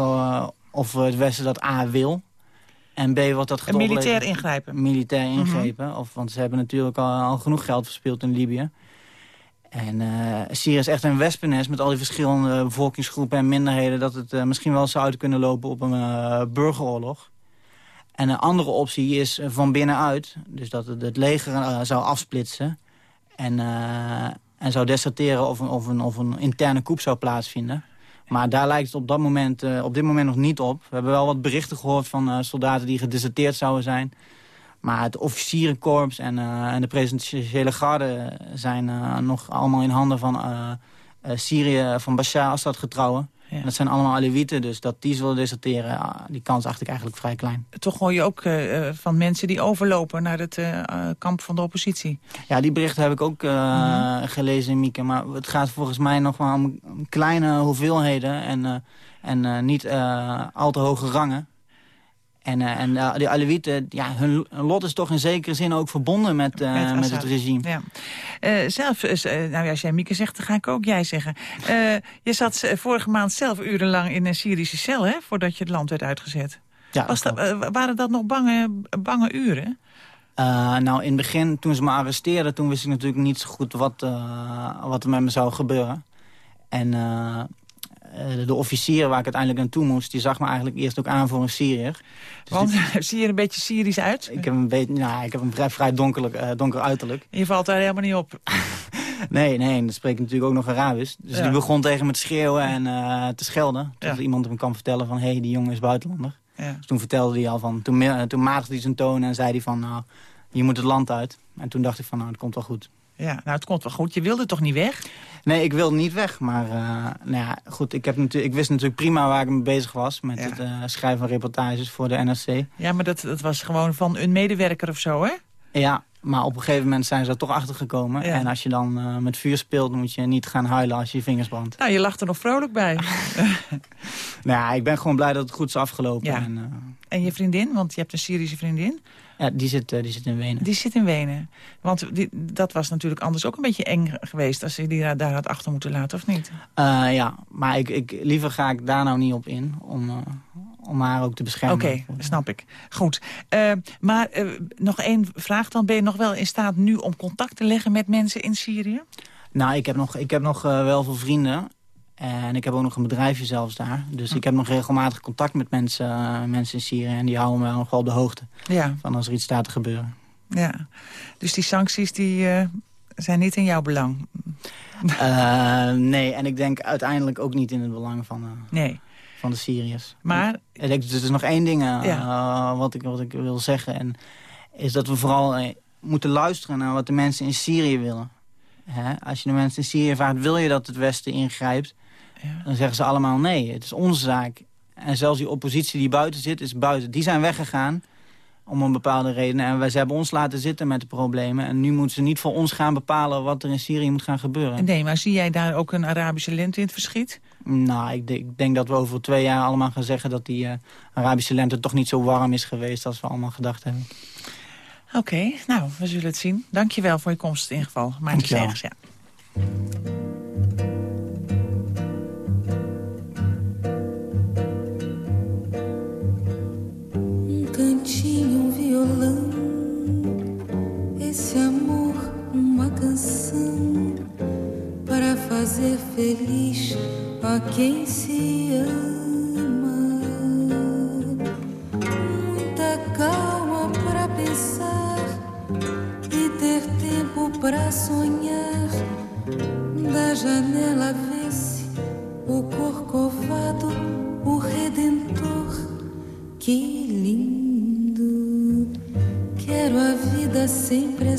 of het Westen dat A wil. En B, wat dat gaat Militair ingrijpen. Militair. Mm -hmm. of, want ze hebben natuurlijk al, al, genoeg geld verspeeld in Libië. En uh, Syrië is echt een wespennest met al die verschillende bevolkingsgroepen en minderheden... dat het uh, misschien wel zou uit kunnen lopen op een uh, burgeroorlog. En een andere optie is van binnenuit. Dus dat het, het leger zou afsplitsen. En, en zou deserteren of een, of, een, of een interne coup zou plaatsvinden. Maar daar lijkt het op, dat moment, uh, op dit moment nog niet op. We hebben wel wat berichten gehoord van uh, soldaten die gedeserteerd zouden zijn. Maar het officierenkorps en, uh, en de presidentiële garde zijn nog allemaal in handen van Syrië, van Bashar Assad getrouwen. Dat zijn allemaal Alewieten, dus dat die zullen deserteren, ja, die kans acht ik eigenlijk vrij klein. Toch hoor je ook eh, eh, van mensen die overlopen naar het eh, kamp van de oppositie. Ja, die berichten heb ik ook eh, Mhm. gelezen, Mieke. Maar het gaat volgens mij nog wel om, kleine hoeveelheden en, en niet al te hoge rangen. En, eh, en eh, die Alewieten, ja, hun hun lot is toch in zekere zin ook verbonden met, eh, Met het regime. Ja. Eh, zelf, eh, nou ja, als jij Mieke zegt, dan ga ik ook jij zeggen. Eh, je zat eh, vorige maand zelf urenlang in een Syrische cel, hè? Voordat je het land werd uitgezet. Ja, Was dat, eh, waren dat nog bange, bange uren? Eh, nou, in het begin, toen ze me arresteerden... toen wist ik natuurlijk niet zo goed wat, eh, wat er met me zou gebeuren. En eh, eh, de officier waar ik uiteindelijk naartoe moest... die zag me eigenlijk eerst ook aan voor een Syriër. Dus Want die- <laughs> zie je er een beetje Syrisch uit? ik heb een, beetje, nou, ik heb een vrij, vrij donker, eh, donker uiterlijk. Je valt daar helemaal niet op. <laughs> Nee, nee, en dan spreek ik natuurlijk ook nog Arabisch. Dus Ja. die begon tegen me te schreeuwen en eh, te schelden. Tot Ja. iemand me kan vertellen van... hé, hey, die jongen is buitenlander. Ja. Dus toen vertelde hij al van... Toen, toen matigde hij zijn toon en zei hij van... nou, je moet het land uit. En toen dacht ik van, nou, dat komt wel goed. Ja, nou, het komt wel goed. Je wilde toch niet weg? Nee, ik wilde niet weg, maar eh, nou ja, goed, ik, heb natuurlijk, ik wist natuurlijk prima waar ik mee bezig was... met Ja. het eh, schrijven van reportages voor de NRC. Ja, maar dat, dat was gewoon van een medewerker of zo, hè? Ja, maar op een gegeven moment zijn ze er toch achter gekomen. Ja. En als je dan eh, met vuur speelt, moet je niet gaan huilen als je je vingers brandt. Nou, je lacht er nog vrolijk bij. <laughs> Nou ja, ik ben gewoon blij dat het goed is afgelopen. Ja. En, En je vriendin, want je hebt een Syrische vriendin. Ja, die, zit, eh, die zit in Wenen. Die zit in Wenen. Want die, dat was natuurlijk anders ook een beetje eng geweest... als je die daar, had achter moeten laten, of niet? Eh, ja, maar ik, ik, liever ga ik daar nou niet op in, om, eh, om haar ook te beschermen. Oké, snap ik. Goed. Maar nog één vraag dan. Ben je nog wel in staat nu om contact te leggen met mensen in Syrië? Nou, ik heb nog, ik heb nog wel veel vrienden. En ik heb ook nog een bedrijfje zelfs daar. Dus ik heb nog regelmatig contact met mensen, eh, mensen in Syrië. En die houden me nog wel op de hoogte Ja, van als er iets staat te gebeuren. ja. Dus die sancties die, eh, zijn niet in jouw belang? Eh, nee, en ik denk uiteindelijk ook niet in het belang van, Nee. van de Syriërs. Maar Ik denk, er is nog één ding Ja. wat, ik, wat ik wil zeggen. En is dat we vooral moeten luisteren naar wat de mensen in Syrië willen. Hè? Als je de mensen in Syrië vraagt, wil je dat het Westen ingrijpt? Dan zeggen ze allemaal nee, het is onze zaak. En zelfs die oppositie die buiten zit, is buiten. Die zijn weggegaan om een bepaalde reden. En wij, ze hebben ons laten zitten met de problemen. En nu moeten ze niet voor ons gaan bepalen wat er in Syrië moet gaan gebeuren. nee, maar zie jij daar ook een Arabische lente in het verschiet? Nou, ik, denk- ik denk dat we over twee jaar allemaal gaan zeggen... dat die eh, Arabische lente toch niet zo warm is geweest als we allemaal gedacht hebben. Oké, nou, we zullen het zien. Dank je wel voor je komst in ieder geval. Maarten Dankjewel. Segers, ja. Cantinho, um violão, esse amor, uma canção para fazer feliz a quem se ama. Muita calma para pensar e ter tempo para sonhar. Da janela vê-se o corcovado, sempre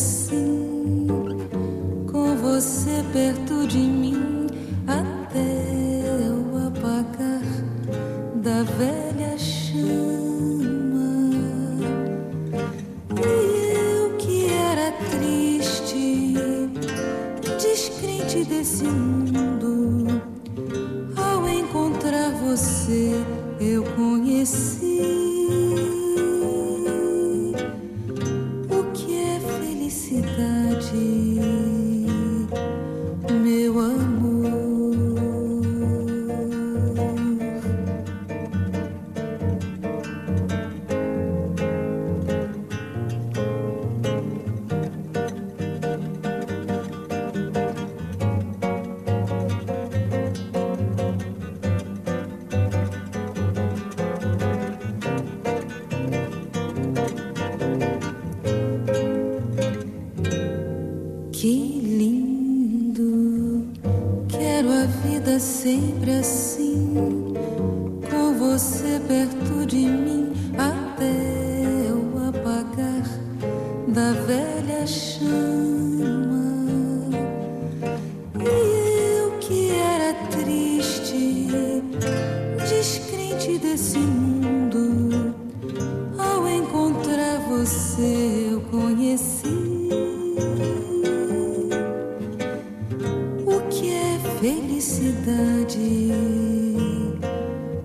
o que é felicidade,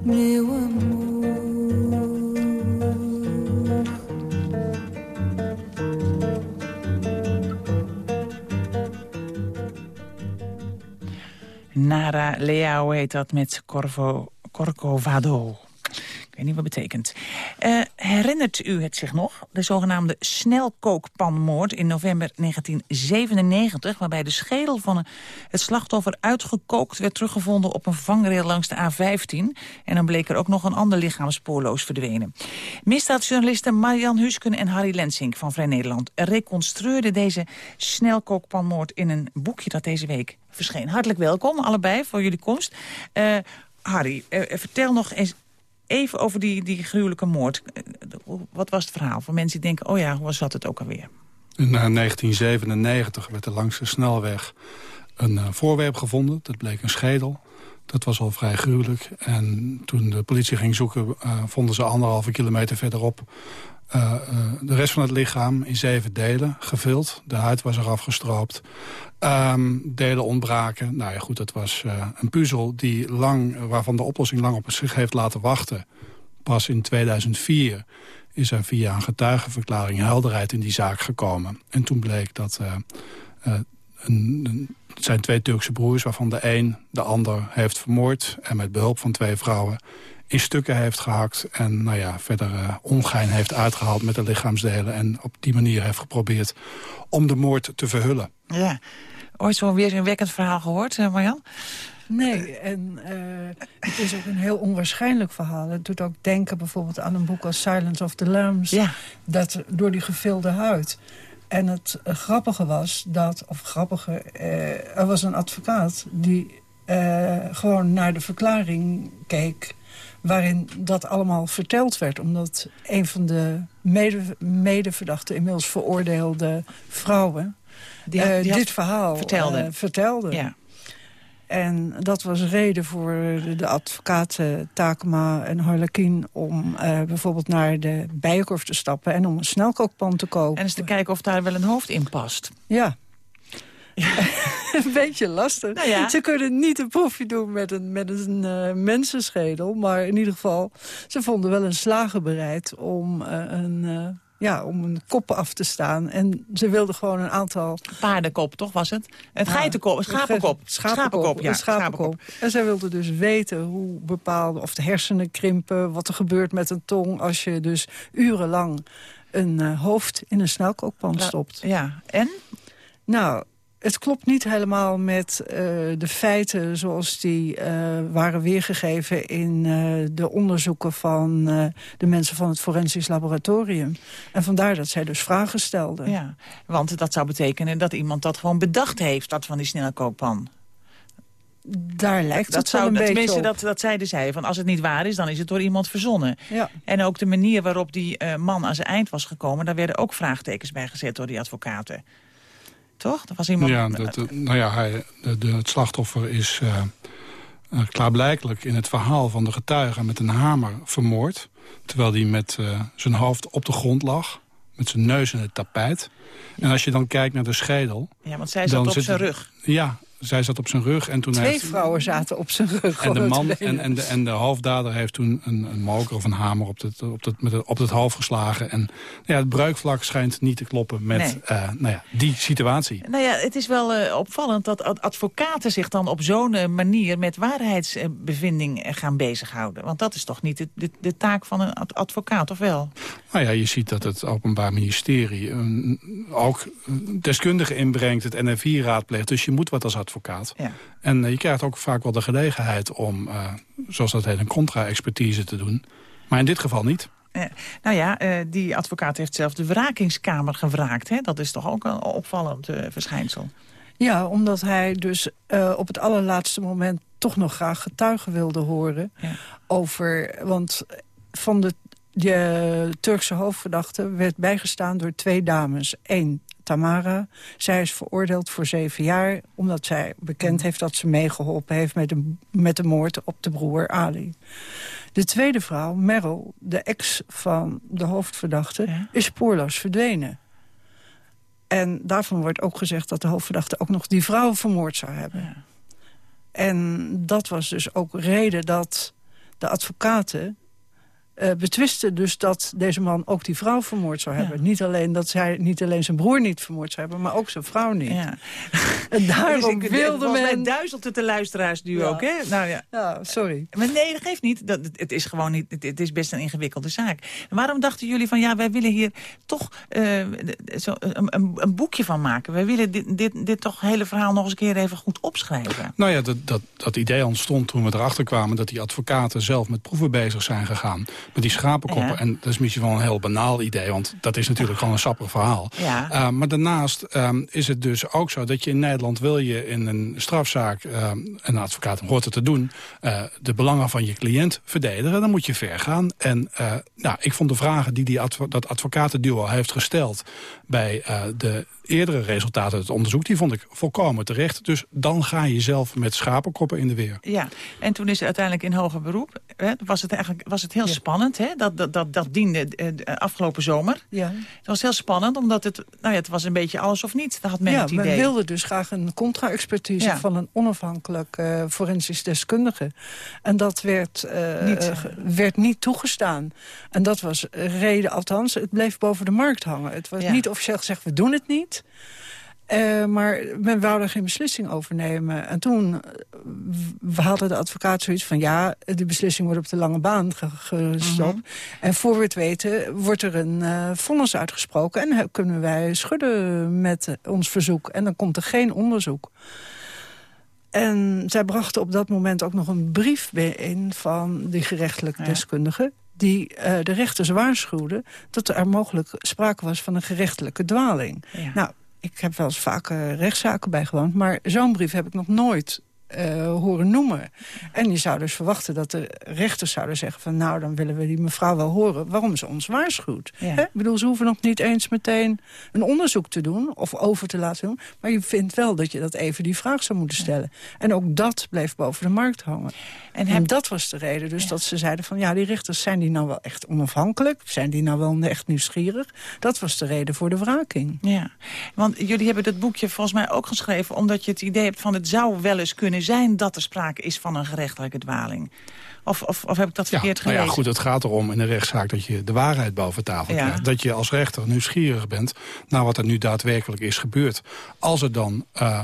meu amor. Nara Leao heet dat met Corvo, Corcovado. Weet niet wat betekent. Herinnert u het zich nog? De zogenaamde snelkookpanmoord in november 1997... waarbij de schedel van het slachtoffer uitgekookt werd teruggevonden... op een vangrail langs de A15. En dan bleek er ook nog een ander lichaam spoorloos verdwenen. Misdaadjournalisten Marian Husken en Harry Lensink van Vrij Nederland... reconstrueerden deze snelkookpanmoord in een boekje dat deze week verscheen. Hartelijk welkom, allebei, voor jullie komst. Eh, Harry, eh, vertel nog eens even over die, die gruwelijke moord. Eh, Wat was het verhaal? Voor mensen die denken, oh ja, hoe zat het ook alweer? In eh, 1997 werd er langs de snelweg een eh, voorwerp gevonden. Dat bleek een schedel. Dat was al vrij gruwelijk. En toen de politie ging zoeken, eh, vonden ze anderhalve kilometer verderop... eh, eh, de rest van het lichaam in zeven delen gevuld. De huid was eraf gestroopt. Ehm, delen ontbraken. Nou ja, goed, dat was eh, een puzzel die lang, waarvan de oplossing lang op zich heeft laten wachten. Pas in 2004 is er via een getuigenverklaring helderheid in die zaak gekomen. En toen bleek dat een- het zijn twee Turkse broers... waarvan de een de ander heeft vermoord... en met behulp van twee vrouwen in stukken heeft gehakt... en nou ja, verder eh, ongein heeft uitgehaald met de lichaamsdelen... en op die manier heeft geprobeerd om de moord te verhullen. Ja. Ooit zo'n weer een wekkend verhaal gehoord, eh, Marjan? Nee, en eh, het is ook een heel onwaarschijnlijk verhaal. Het doet ook denken bijvoorbeeld aan een boek als Silence of the Lambs. Dat door die gevulde huid. En het grappige was dat, of grappige, eh, er was een advocaat die eh, gewoon naar de verklaring keek waarin dat allemaal verteld werd. Omdat een van de mede, medeverdachte, inmiddels veroordeelde vrouwen... Die had- eh, die dit verhaal vertelde. eh, vertelde. Ja. En dat was reden voor de, de advocaten Takema en Harlequin... om eh, bijvoorbeeld naar de Bijenkorf te stappen en om een snelkookpan te kopen. En eens te kijken of daar wel een hoofd in past. Ja. <laughs> een beetje lastig. Nou ja. Ze kunnen niet een proefje doen met een, met een eh, mensenschedel. Maar in ieder geval, ze vonden wel een slager bereid om, eh, een, eh, ja, om een kop af te staan. En ze wilden gewoon een aantal... Paardenkop, toch was het? Het geitenkop, schapenkop. Schapenkop, ja. schapenkop. En zij wilden dus weten hoe bepaalde, of de hersenen krimpen... wat er gebeurt met een tong als je dus urenlang een hoofd in een snelkookpan Ja, stopt. Ja, en? Nou, het klopt niet helemaal met eh, de feiten zoals die eh, waren weergegeven in eh, de onderzoeken van de mensen van het Forensisch Laboratorium. En vandaar dat zij dus vragen stelden. Ja, want dat zou betekenen dat iemand dat gewoon bedacht heeft, dat van die Daar snelkookpan. lijkt dat het wel zou, een dat, beetje tenminste, op. dat, dat zeiden zij. Van als het niet waar is, dan is het door iemand verzonnen. Ja. En ook de manier waarop die man aan zijn eind was gekomen... daar werden ook vraagtekens bij gezet door die advocaten. Toch? Er was iemand... Ja, dat, nou ja hij, de, de- het slachtoffer is eh, eh, klaarblijkelijk in het verhaal van de getuigen met een hamer vermoord. Terwijl hij met eh, zijn hoofd op de grond lag, met zijn neus in het tapijt. En als je dan kijkt naar de schedel... Ja, want zij zat op zit zijn rug. Ja, zij zat op zijn rug. En toen Twee heeft, vrouwen zaten op zijn rug. en de man en, en, de, en de hoofddader heeft toen een, een moker of een hamer op het, op het, met het, op het hoofd geslagen. En ja, het bruikvlak schijnt niet te kloppen met Nee. eh, nou ja, die situatie. Nou ja, het is wel eh, opvallend dat ad- advocaten zich dan op zo'n eh, manier... met waarheidsbevinding gaan bezighouden. Want dat is toch niet de, de, de taak van een ad- advocaat, of wel? Nou ja, je ziet dat het Openbaar Ministerie ook deskundigen inbrengt, het NFI raadpleegt. Dus je moet wat als advocaat. Ja. En eh, je krijgt ook vaak wel de gelegenheid om, eh, zoals dat heet, een contra-expertise te doen. Maar in dit geval niet. Nou ja, eh, die advocaat heeft zelf de wrakingskamer gevraagd. Hè? Dat is toch ook een opvallend eh, verschijnsel. Ja, omdat hij dus eh, op het allerlaatste moment toch nog graag getuigen wilde horen. Over, want van de, de Turkse hoofdverdachte werd bijgestaan door twee dames. Eén, Tamara. Zij is veroordeeld voor zeven jaar... omdat zij bekend heeft dat ze meegeholpen heeft... met de, met de moord op de broer Ali. De tweede vrouw, Merrill, de ex van de hoofdverdachte... is spoorloos verdwenen. En daarvan wordt ook gezegd dat de hoofdverdachte ook nog die vrouw vermoord zou hebben. En dat was dus ook reden dat de advocaten eh, betwisten dus dat deze man ook die vrouw vermoord zou hebben. Niet alleen dat zij niet alleen zijn broer niet vermoord zou hebben, maar ook zijn vrouw niet. Ja. <laughs> En daarom Dus ik- wilde volgens mij men... duizelt het de luisteraars nu Ja. ook, hè? Nou ja. Ja, sorry. Maar nee, dat geeft niet. Dat, het- is gewoon niet. Het, het is best een ingewikkelde zaak. En waarom dachten jullie van ja, wij willen hier toch eh, zo, een, een, een boekje van maken? Wij willen dit, dit, dit toch hele verhaal nog eens een keer even goed opschrijven. Nou ja, dat, dat, dat idee ontstond toen we erachter kwamen... dat die advocaten zelf met proeven bezig zijn gegaan. Met die schapenkoppen. Ja. En dat is misschien wel een heel banaal idee... want dat is natuurlijk gewoon een sappig verhaal. Ja. Uh, maar daarnaast um, is het dus ook zo dat je in Nederland... wil je in een strafzaak, um, een advocaat hoort het te doen... Uh, de belangen van je cliënt verdedigen. Dan moet je ver gaan. En uh, nou, ik vond de vragen die, die dat advocatenduo heeft gesteld... bij de eerdere resultaten uit het onderzoek... die vond ik volkomen terecht. Dus dan ga je zelf met schapenkoppen in de weer. Ja, en toen is het uiteindelijk in hoger beroep. Hè, was het eigenlijk was het heel ja. spannend. Hè? Dat, dat, dat, dat diende uh, afgelopen zomer. Ja. Het was heel spannend, omdat het, nou ja, het was een beetje alles of niets. Dat had men ja, het idee. men wilde dus graag een contra-expertise Ja. van een onafhankelijk uh, forensisch deskundige. En dat werd, uh, Niet. werd niet toegestaan. En dat was reden, althans, het bleef boven de markt hangen. Het was Ja. niet officieel gezegd, we doen het niet. Uh, maar men wou er geen beslissing over nemen. En toen uh, we hadden de advocaat zoiets van... ja, de beslissing wordt op de lange baan ge gestopt. Mhm. En voor we het weten wordt er een uh, vonnis uitgesproken... en kunnen wij schudden met ons verzoek. En dan komt er geen onderzoek. En zij brachten op dat moment ook nog een brief in... van die gerechtelijke deskundige die uh, de rechters waarschuwde... dat er mogelijk sprake was van een gerechtelijke dwaling. Ja. Nou, ik heb wel eens vaak rechtszaken bijgewoond... maar zo'n brief heb ik nog nooit uh, horen noemen. En je zou dus verwachten dat de rechters zouden zeggen van... nou, dan willen we die mevrouw wel horen waarom ze ons waarschuwt. Ja. Hè? Ik bedoel, ze hoeven nog niet eens meteen een onderzoek te doen... of over te laten doen. Maar je vindt wel dat je dat even die vraag zou moeten stellen. En ook dat bleef boven de markt hangen. En, heb- dat was de reden dus dat ze zeiden van... ja, die rechters, zijn die nou wel echt onafhankelijk? Zijn die nou wel echt nieuwsgierig? Dat was de reden voor de wraking. Ja, want jullie hebben dat boekje volgens mij ook geschreven... omdat je het idee hebt van het zou wel eens kunnen zijn... dat er sprake is van een gerechtelijke dwaling. Of, of, of heb ik dat Ja, verkeerd nou gelezen? ja, goed, het gaat erom in een rechtszaak dat je de waarheid boven tafel Ja. krijgt. Dat je als rechter nieuwsgierig bent naar wat er nu daadwerkelijk is gebeurd. Als er dan eh,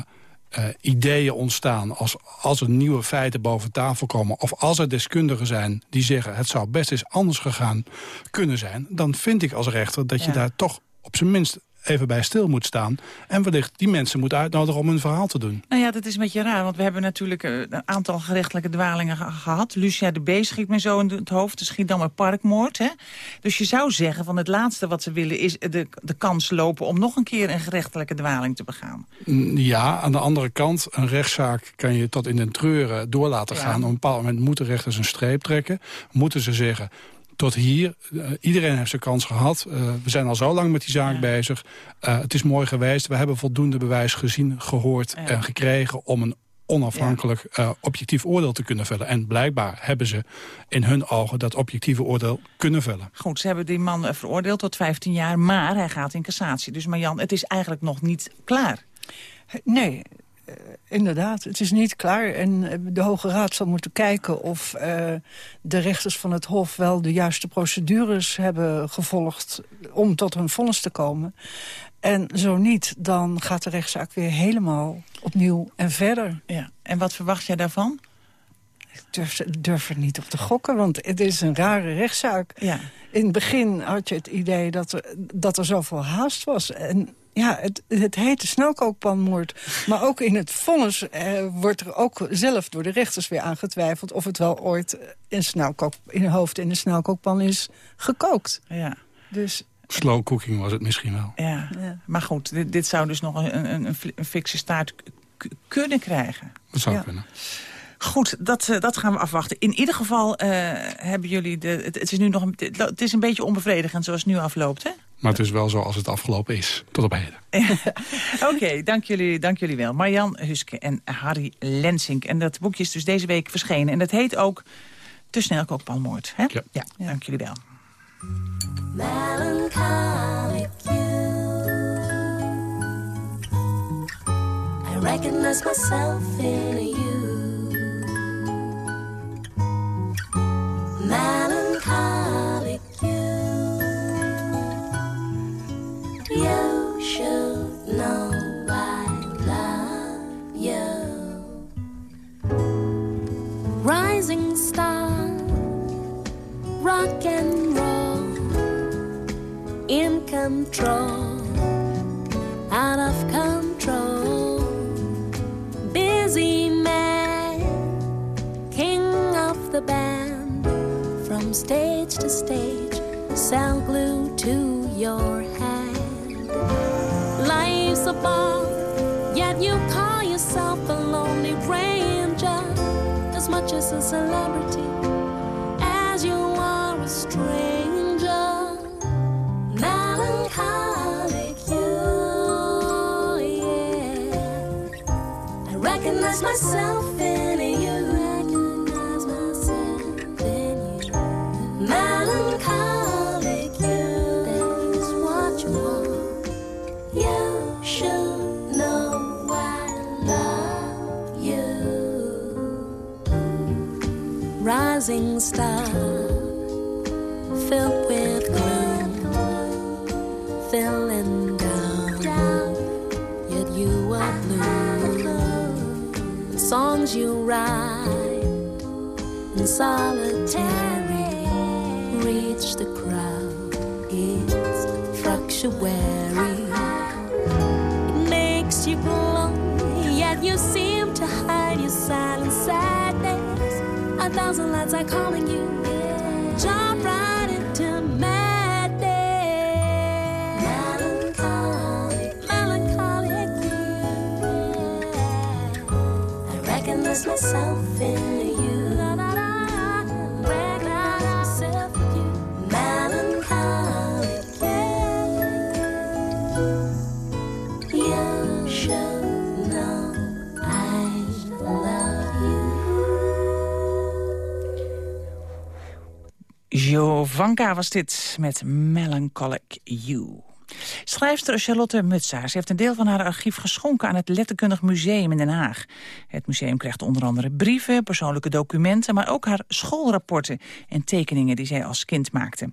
eh, ideeën ontstaan, als, als er nieuwe feiten boven tafel komen... of als er deskundigen zijn die zeggen het zou best eens anders gegaan kunnen zijn... dan vind ik als rechter dat je Ja. daar toch op zijn minst even bij stil moet staan... en wellicht die mensen moet uitnodigen om hun verhaal te doen. Nou ja, dat is een beetje raar, want we hebben natuurlijk eh, een aantal gerechtelijke dwalingen ge- gehad. Lucia de B. schiet me zo in het hoofd, de Schiedammer parkmoord. Hè? Dus je zou zeggen van het laatste wat ze willen is de, de kans lopen... om nog een keer een gerechtelijke dwaling te begaan. Mm, Ja, aan de andere kant, een rechtszaak kan je tot in den treuren door laten Ja. gaan. Op een bepaald moment moeten rechters een streep trekken. Moeten ze zeggen, tot hier, eh, iedereen heeft zijn kans gehad. Eh, we zijn al zo lang met die zaak bezig. Eh, het is mooi geweest. We hebben voldoende bewijs gezien, gehoord Ja. en gekregen... om een onafhankelijk eh, objectief oordeel te kunnen vellen. En blijkbaar hebben ze in hun ogen dat objectieve oordeel kunnen vellen. Goed, ze hebben die man veroordeeld tot 15 jaar, maar hij gaat in cassatie. Dus Marjan, het is eigenlijk nog niet klaar. Nee, inderdaad. Het is niet klaar. En eh, de Hoge Raad zal moeten kijken of eh, de rechters van het Hof... wel de juiste procedures hebben gevolgd om tot hun vonnis te komen. En zo niet, dan gaat de rechtszaak weer helemaal opnieuw en verder. Ja. En wat verwacht jij daarvan? Ik durf, durf er niet op te gokken, want het is een rare rechtszaak. Ja. In het begin had je het idee dat er, dat er zoveel haast was. En ja, het, het heet de snelkookpanmoord. Maar ook in het vonnis eh, wordt er ook zelf door de rechters weer aangetwijfeld... of het wel ooit in, snelkook, in een hoofd in de snelkookpan is gekookt. Ja. Dus Slow cooking was het misschien wel. Ja. Ja. Maar goed, dit, dit zou dus nog een, een, een, een fikse staart kunnen krijgen. Dat zou Ja. kunnen. Goed, dat, eh, dat gaan we afwachten. In ieder geval eh, hebben jullie... De, het, het is nu nog een, het is een beetje onbevredigend zoals het nu afloopt, hè? Maar het is wel zo als het afgelopen is, tot op heden. <laughs> Oké, dank, jullie, dank jullie wel. Marjan Huske en Harry Lensink. En dat boekje is dus deze week verschenen. En dat heet ook Te snel kookpalmoord. Hè? Ja. ja, dank jullie wel. melancholic you. I recognize myself in you. Melancholic Star, rock and roll in control, out of control. Busy man, king of the band, from stage to stage, sell glue to your hand. Life's a ball, yet you call yourself a much as a celebrity as you are a stranger melancholic you, yeah. I recognize myself Rising star filled with gloom feeling down, yet you are blue. The songs you write in solitary reach the crowd. It's fructuary. Lights are calling you. Jovanka was dit met Melancholic You. Schrijfster Charlotte Mutsaars heeft een deel van haar archief geschonken aan het Letterkundig Museum in Den Haag. Het museum krijgt onder andere brieven, persoonlijke documenten, maar ook haar schoolrapporten en tekeningen die zij als kind maakte.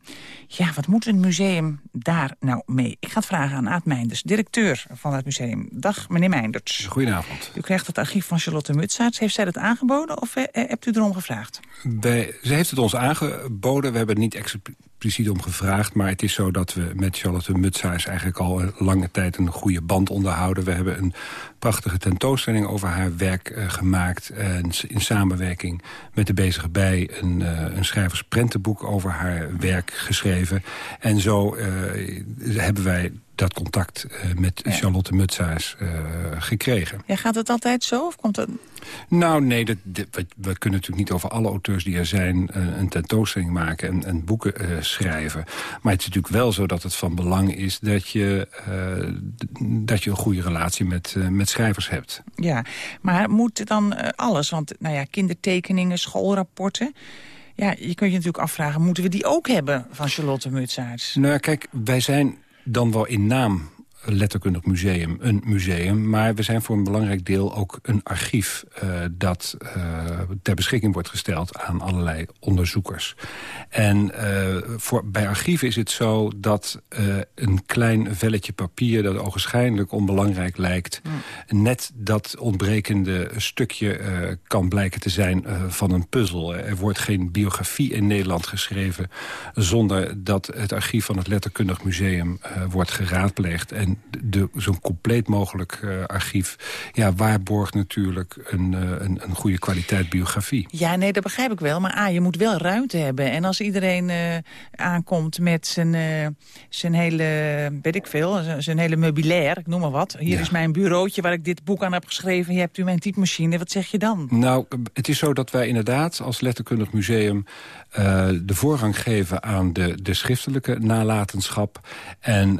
Ja, wat moet een museum daar nou mee? Ik ga het vragen aan Aad Meinders, directeur van het museum. Dag, meneer Meinders. Goedenavond. U krijgt het archief van Charlotte Mutsaars. Heeft zij dat aangeboden of eh, hebt u erom gevraagd? Wij, ze heeft het ons aangeboden. We hebben het niet expliciet om gevraagd. Maar het is zo dat we met Charlotte Mutsaars eigenlijk al een lange tijd een goede band onderhouden. We hebben een prachtige tentoonstelling over haar werk eh, gemaakt. En in samenwerking met de Bezige Bij een, eh, een schrijversprentenboek over haar werk geschreven. En zo eh, hebben wij dat contact eh, met Charlotte Mutsaars eh, gekregen. Ja, gaat het altijd zo of komt het... Nou, nee, dat, dat- we, we kunnen natuurlijk niet over alle auteurs die er zijn... eh, een tentoonstelling maken en, en boeken schrijven. Maar het is natuurlijk wel zo dat het van belang is... dat je, dat je een goede relatie met, met schrijvers hebt. Ja, maar moet dan alles? Want nou ja, kindertekeningen, schoolrapporten... Ja, je kunt je natuurlijk afvragen, moeten we die ook hebben van Charlotte Mutsaerts? Nou, kijk, wij zijn dan wel in naam letterkundig museum, een museum. Maar we zijn voor een belangrijk deel ook een archief... eh, dat eh, ter beschikking wordt gesteld aan allerlei onderzoekers. En eh, voor, bij archieven is het zo dat een klein velletje papier... dat ogenschijnlijk onbelangrijk lijkt... net dat ontbrekende stukje kan blijken te zijn van een puzzel. Er wordt geen biografie in Nederland geschreven... zonder dat het archief van het Letterkundig Museum wordt geraadpleegd. En en de- zo'n compleet mogelijk eh, archief... ja, waarborgt natuurlijk een, eh, een, een goede kwaliteit biografie. Ja, nee, dat begrijp ik wel. Maar ah, je moet wel ruimte hebben. En als iedereen eh, aankomt met zijn, zijn hele, weet ik veel, zijn- hele meubilair, ik noem maar wat. Hier is mijn bureautje waar ik dit boek aan heb geschreven. Hier hebt u mijn typemachine. Wat zeg je dan? Nou, het is zo dat wij inderdaad als letterkundig museum... de voorrang geven aan de, de schriftelijke nalatenschap. En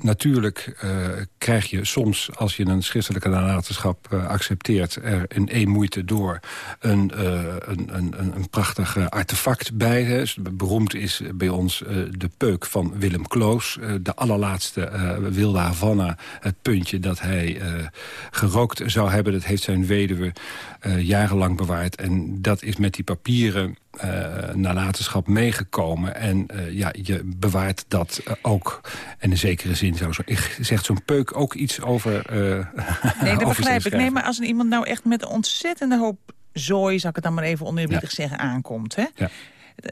natuurlijk eh, krijg je soms, als je een schriftelijke nalatenschap eh, accepteert... er in één moeite door een, eh, een, een, een, een prachtig artefact bij. Hè. Beroemd is bij ons de peuk van Willem Kloos. de allerlaatste wilde Havana, het puntje dat hij gerookt zou hebben. Dat heeft zijn weduwe jarenlang bewaard. En dat is met die papieren eh, nalatenschap meegekomen. En eh, ja, je bewaart dat eh, ook. En in zekere zin zou zo, zegt zo'n peuk ook iets over... <laughs> Nee, dat begrijp ik. Nee, maar als iemand nou echt met een ontzettende hoop zooi, zal ik het dan maar even oneerbiedig zeggen, aankomt, hè? Ja.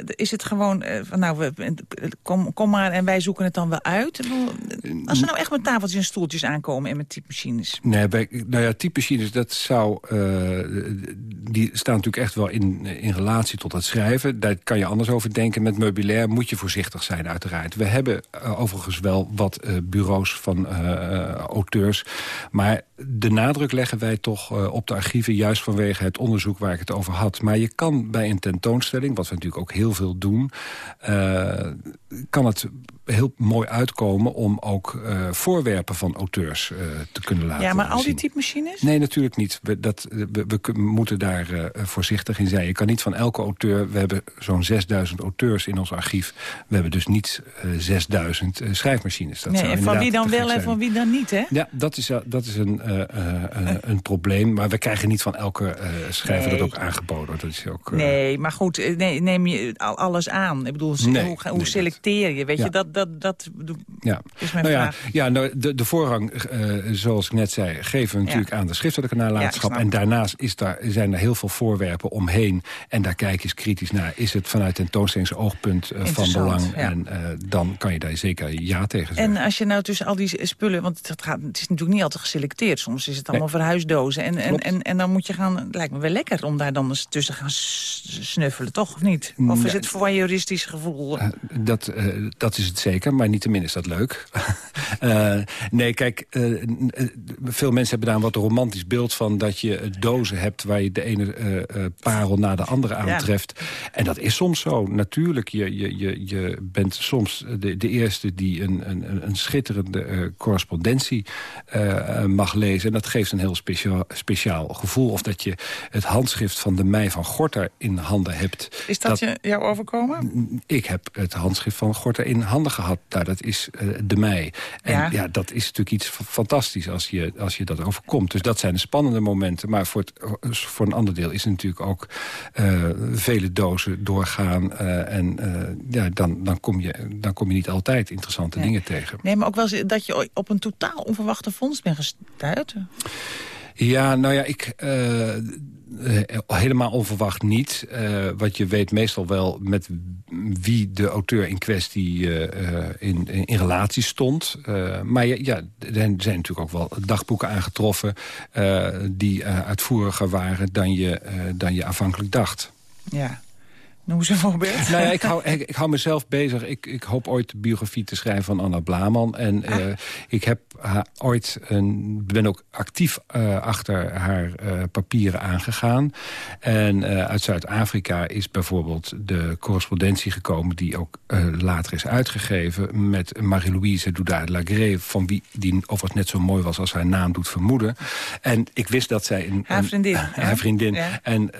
Is het gewoon eh, van, nou, we, kom, kom maar en wij zoeken het dan wel uit? Als ze nou echt met tafeltjes en stoeltjes aankomen en met typemachines. Nee, bij, nou ja, typemachines, dat zou, eh, die staan natuurlijk echt wel in, in relatie tot het schrijven. Daar kan je anders over denken. Met meubilair moet je voorzichtig zijn, uiteraard. We hebben eh, overigens wel wat eh, bureaus van eh, auteurs. Maar de nadruk leggen wij toch eh, op de archieven... juist vanwege het onderzoek waar ik het over had. Maar je kan bij een tentoonstelling, wat we natuurlijk ook heel veel doen... eh, kan het heel mooi uitkomen om ook eh, voorwerpen van auteurs eh, te kunnen laten Ja, maar al die typemachines? Nee, natuurlijk niet. We, dat, we, moeten daar eh, voorzichtig in zijn. Je kan niet van elke auteur... We hebben zo'n 6000 auteurs in ons archief. We hebben dus niet eh 6000 eh, schrijfmachines. Dat nee, en van wie dan wel en van wie dan niet, hè? Ja, dat is, dat is een, een probleem. Maar we krijgen niet van elke schrijver Nee. dat ook aangeboden. Dat is ook, Nee, maar goed, nee, neem je al- alles aan? Ik bedoel, Nee, hoe, hoe nee, selecteer je? Weet Ja. je, dat, dat, Ja, is mijn nou ja, vraag. ja nou, de, de voorrang, eh, zoals ik net zei, geven we natuurlijk aan de schriftelijke nalatenschap. En daarnaast is daar, zijn er heel veel voorwerpen omheen. En daar kijk je eens kritisch naar. Is het vanuit tentoonstellingsoogpunt eh, van belang? En eh, dan kan je daar zeker ja tegen zeggen. En als je nou tussen al die spullen... want het, gaat, het is natuurlijk niet altijd geselecteerd. Soms is het allemaal verhuisdozen. En, en, en, en dan moet je gaan... Het lijkt me wel lekker om daar dan eens tussen gaan snuffelen, toch? Of niet? Of is Nee. het voyeuristisch gevoel? Dat, dat is het zeker, maar niettemin is dat leuk. <laughs> Eh, nee, kijk, eh, eh, veel mensen hebben daar een wat romantisch beeld van... dat je dozen hebt waar je de ene parel na de andere aantreft. En dat is soms zo. Natuurlijk, je, je, je, je bent soms de, de eerste die een, een, een schitterende correspondentie mag lezen. En dat geeft een heel speciaal, speciaal gevoel. Of dat je het handschrift van de Mei van Gorter in handen hebt. Is dat, je, jou overkomen? Ik heb het handschrift van Gorter in handen gehad. Nou, dat is eh, de mei. En Ja. ja. dat is natuurlijk iets fantastisch als je, als je dat overkomt. Dus dat zijn de spannende momenten. Maar voor, het, voor een ander deel is het natuurlijk ook eh, vele dozen doorgaan. eh, en eh, ja, dan, dan, kom je, dan kom je niet altijd interessante Nee. dingen tegen. Nee, maar ook wel dat je op een totaal onverwachte vondst bent gestuurd. Ja, nou ja, ik... eh, helemaal onverwacht niet. Eh, wat je weet meestal wel met wie de auteur in kwestie eh, in, in, in relatie stond. Maar ja, ja, er zijn natuurlijk ook wel dagboeken aangetroffen... die uitvoeriger waren dan je, dan je aanvankelijk dacht. Ja. Noem eens een voorbeeld. Nou ja, ik, hou, ik, ik hou mezelf bezig. Ik, ik hoop ooit de biografie te schrijven van Anna Blaman. En Ah. eh, ik heb haar ooit een, ben ook actief eh, achter haar eh, papieren aangegaan. En uit Zuid-Afrika is bijvoorbeeld de correspondentie gekomen... die ook later is uitgegeven met Marie-Louise Doudard-Lagré... van wie die overigens net zo mooi was als haar naam doet vermoeden. En ik wist dat zij... Een, Haar een- vriendin, <laughs> haar hè? vriendin. Ja. En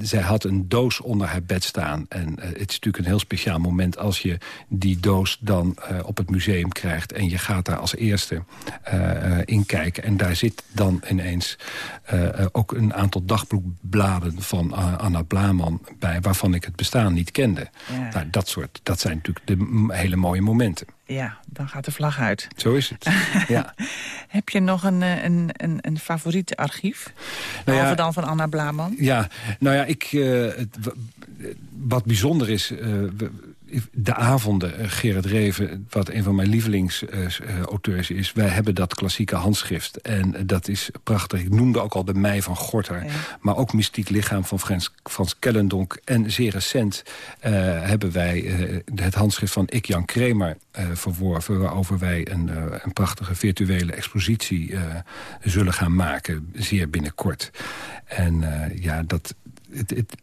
zij had een doos onder haar bed staan. En eh, het is natuurlijk een heel speciaal moment als je die doos dan eh, op het museum krijgt. En je gaat daar als eerste eh, in kijken. En daar zit dan ineens ook een aantal dagbladen van Anna Blaman bij... waarvan ik het bestaan niet kende. Ja. Nou, dat, soort, dat zijn natuurlijk de hele mooie momenten. Ja, dan gaat de vlag uit. Zo is het. <laughs> ja. Heb je nog een, eh, een, een, een favoriete archief? Nou Behalve ja, dan van Anna Blaman? Ja, nou ja, ik, eh, wat bijzonder is... eh, we- de avonden, eh, Gerard Reven, wat een van mijn lievelingsauteurs is... wij hebben dat klassieke handschrift. En eh, dat is prachtig. Ik noemde ook al de Mei van Gorter. Maar ook Mystiek Lichaam van Frans, Frans Kellendonk. En zeer recent eh, hebben wij eh, het handschrift van Ik Jan Kremer eh, verworven... waarover wij een, eh, een prachtige virtuele expositie eh, zullen gaan maken. Zeer binnenkort. En eh, ja, dat... Het, het,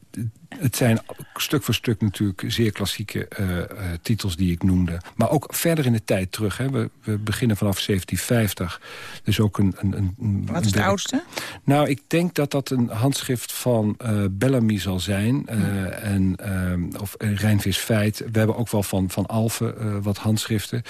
het zijn stuk voor stuk natuurlijk zeer klassieke eh, eh, titels die ik noemde. Maar ook verder in de tijd terug. Hè. We, we beginnen vanaf 1750. Dus ook een... een, een Wat is het werk- oudste? Nou, ik denk dat dat een handschrift van eh, Bellamy zal zijn. en, eh, of Rijnvis Feit. We hebben ook wel van, van Alphen wat handschriften.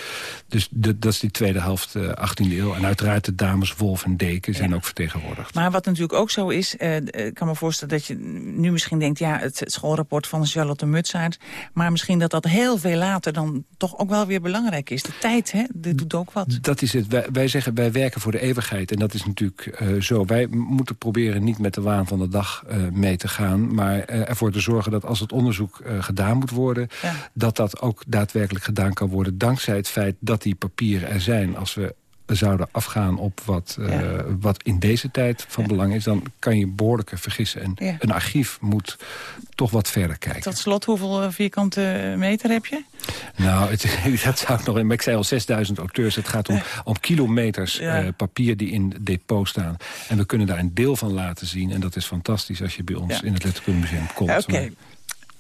Dus de, dat is die tweede helft eh 18e eeuw. En uiteraard de dames Wolf en Deken zijn ook vertegenwoordigd. Maar wat natuurlijk ook zo is, ik kan me voorstellen dat je nu misschien denkt... ja, het, het schoolrapport van Charlotte Mutsaert... maar misschien dat dat heel veel later dan toch ook wel weer belangrijk is. De tijd, hè, dit doet ook wat. Dat is het. Wij, wij zeggen, wij werken voor de eeuwigheid. En dat is natuurlijk eh, zo. Wij moeten proberen niet met de waan van de dag eh, mee te gaan... maar eh, ervoor te zorgen dat als het onderzoek gedaan moet worden... dat dat ook daadwerkelijk gedaan kan worden... dankzij het feit dat die papieren er zijn. Als we zouden afgaan op wat, eh, wat in deze tijd van belang is... dan kan je behoorlijk vergissen. En Ja. een archief moet toch wat verder kijken. Tot slot, hoeveel eh, vierkante meter heb je? Nou, het, <laughs> dat zou ik nog... Maar ik zei al 6000 auteurs. Het gaat om, om kilometers eh, papier die in depot staan. En we kunnen daar een deel van laten zien. En dat is fantastisch als je bij ons in het Letterkundemuseum komt. Oké.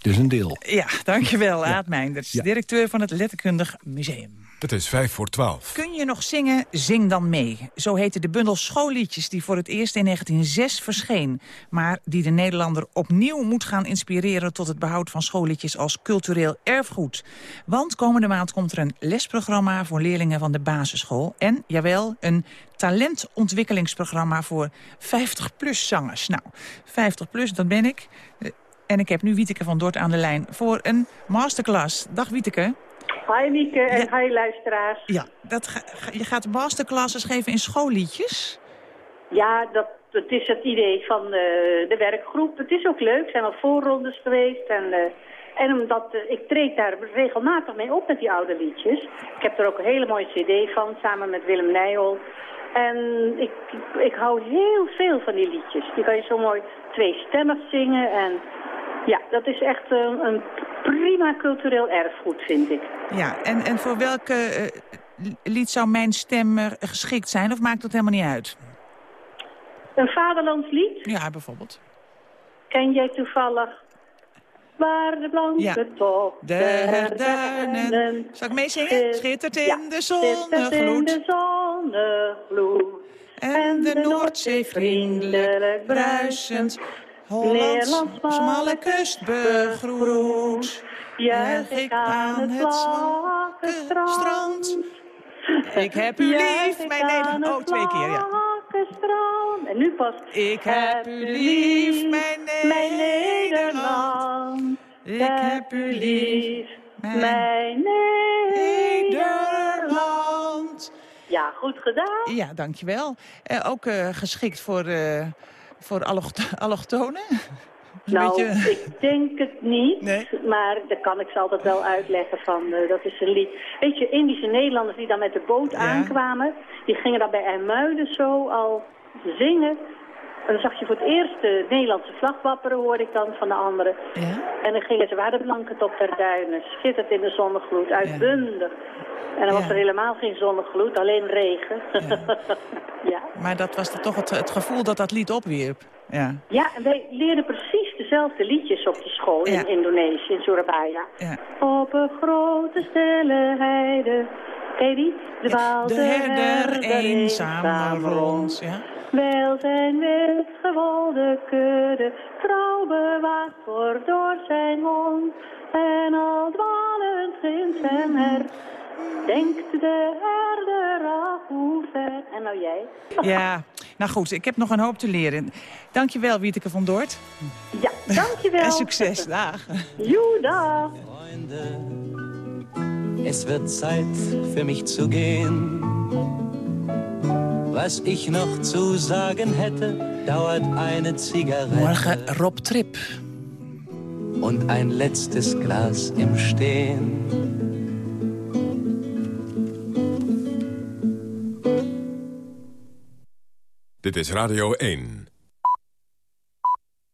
Dus een deel. Ja, dankjewel, Aad Meinders, directeur van het Letterkundig Museum. Het is vijf voor twaalf. Kun je nog zingen? Zing dan mee. Zo heette de bundel schoolliedjes die voor het eerst in 1906 verscheen. Maar die de Nederlander opnieuw moet gaan inspireren... tot het behoud van schoolliedjes als cultureel erfgoed. Want komende maand komt er een lesprogramma voor leerlingen van de basisschool. En, jawel, een talentontwikkelingsprogramma voor 50-plus zangers. Nou, 50-plus, dat ben ik. Eh, En ik heb nu Wieteke van Dort aan de lijn voor een masterclass. Dag Wieteke. Hi Mieke en hi luisteraars. Ja, dat ga- je gaat masterclasses geven in schoolliedjes? Ja, dat, dat is het idee van eh, de werkgroep. Het is ook leuk, er zijn al voorrondes geweest. En, eh, en omdat eh, ik treed daar regelmatig mee op met die oude liedjes. Ik heb er ook een hele mooie cd van, samen met Willem Nijhol. En ik, ik, ik hou heel veel van die liedjes. Die kan je zo mooi tweestemmig zingen. En ja, dat is echt een, een prima cultureel erfgoed, vind ik. Ja, en, en voor welke eh, lied zou mijn stem eh, geschikt zijn? Of maakt dat helemaal niet uit? Een vaderlandslied? Ja, bijvoorbeeld. Ken jij toevallig waar de blanke Ja. toch De herduinen. Zal ik meezingen? Schittert in de Schittert in zonnegloed. de zonnegloed. En de Noordzee vriendelijk bruisend. Hollands smalle kust begroet. Juich ik aan het zwakke strand. Ik heb u lief, mijn Nederland. Oh, twee keer, ja. En nu pas. Ik heb u lief, mijn Nederland. Ik heb u lief, Mijn Nederland. Ja, goed gedaan. Ja, dankjewel. Eh, ook eh, geschikt voor, eh voor allocht allochtonen? Een Nou, beetje- ik denk het niet, maar dat kan ik ze altijd wel uitleggen van, eh, dat is een lied. Weet je, Indische Nederlanders die dan met de boot aankwamen, die gingen dan bij IJmuiden zo al zingen. En dan zag je voor het eerst de Nederlandse vlag wapperen, hoorde ik dan van de anderen. En dan gingen ze waar de blanke top der duinen, schittert in de zonnegloed, uitbundig. En dan was Ja. er helemaal geen zonnegloed, alleen regen. <laughs> ja. Maar dat was toch het, het gevoel dat dat lied opwierp. Ja. Ja, en wij leerden precies dezelfde liedjes op de school Ja. in Indonesië, in Surabaya. Ja. Op een grote stille heide. Ken je die? Dwaalde De herder eenzaam eenzaam rond. Ja. Wel zijn wild gewolde kudde, trouw bewaakt wordt door zijn mond. En al dwalend ginds hem her, denkt de herder af hoe ver. En nou jij? ja, nou goed, ik heb nog een hoop te leren. Dankjewel, Wieteke van Doort. Ja, dankjewel. <laughs> En succes, dag. Joe, dag. Es wird Zeit für mich zu gehen. Was ich noch zu sagen hätte, dauert eine Zigarette. Morgen Rob Tripp. Und ein letztes Glas im Stehen. Dit is Radio 1.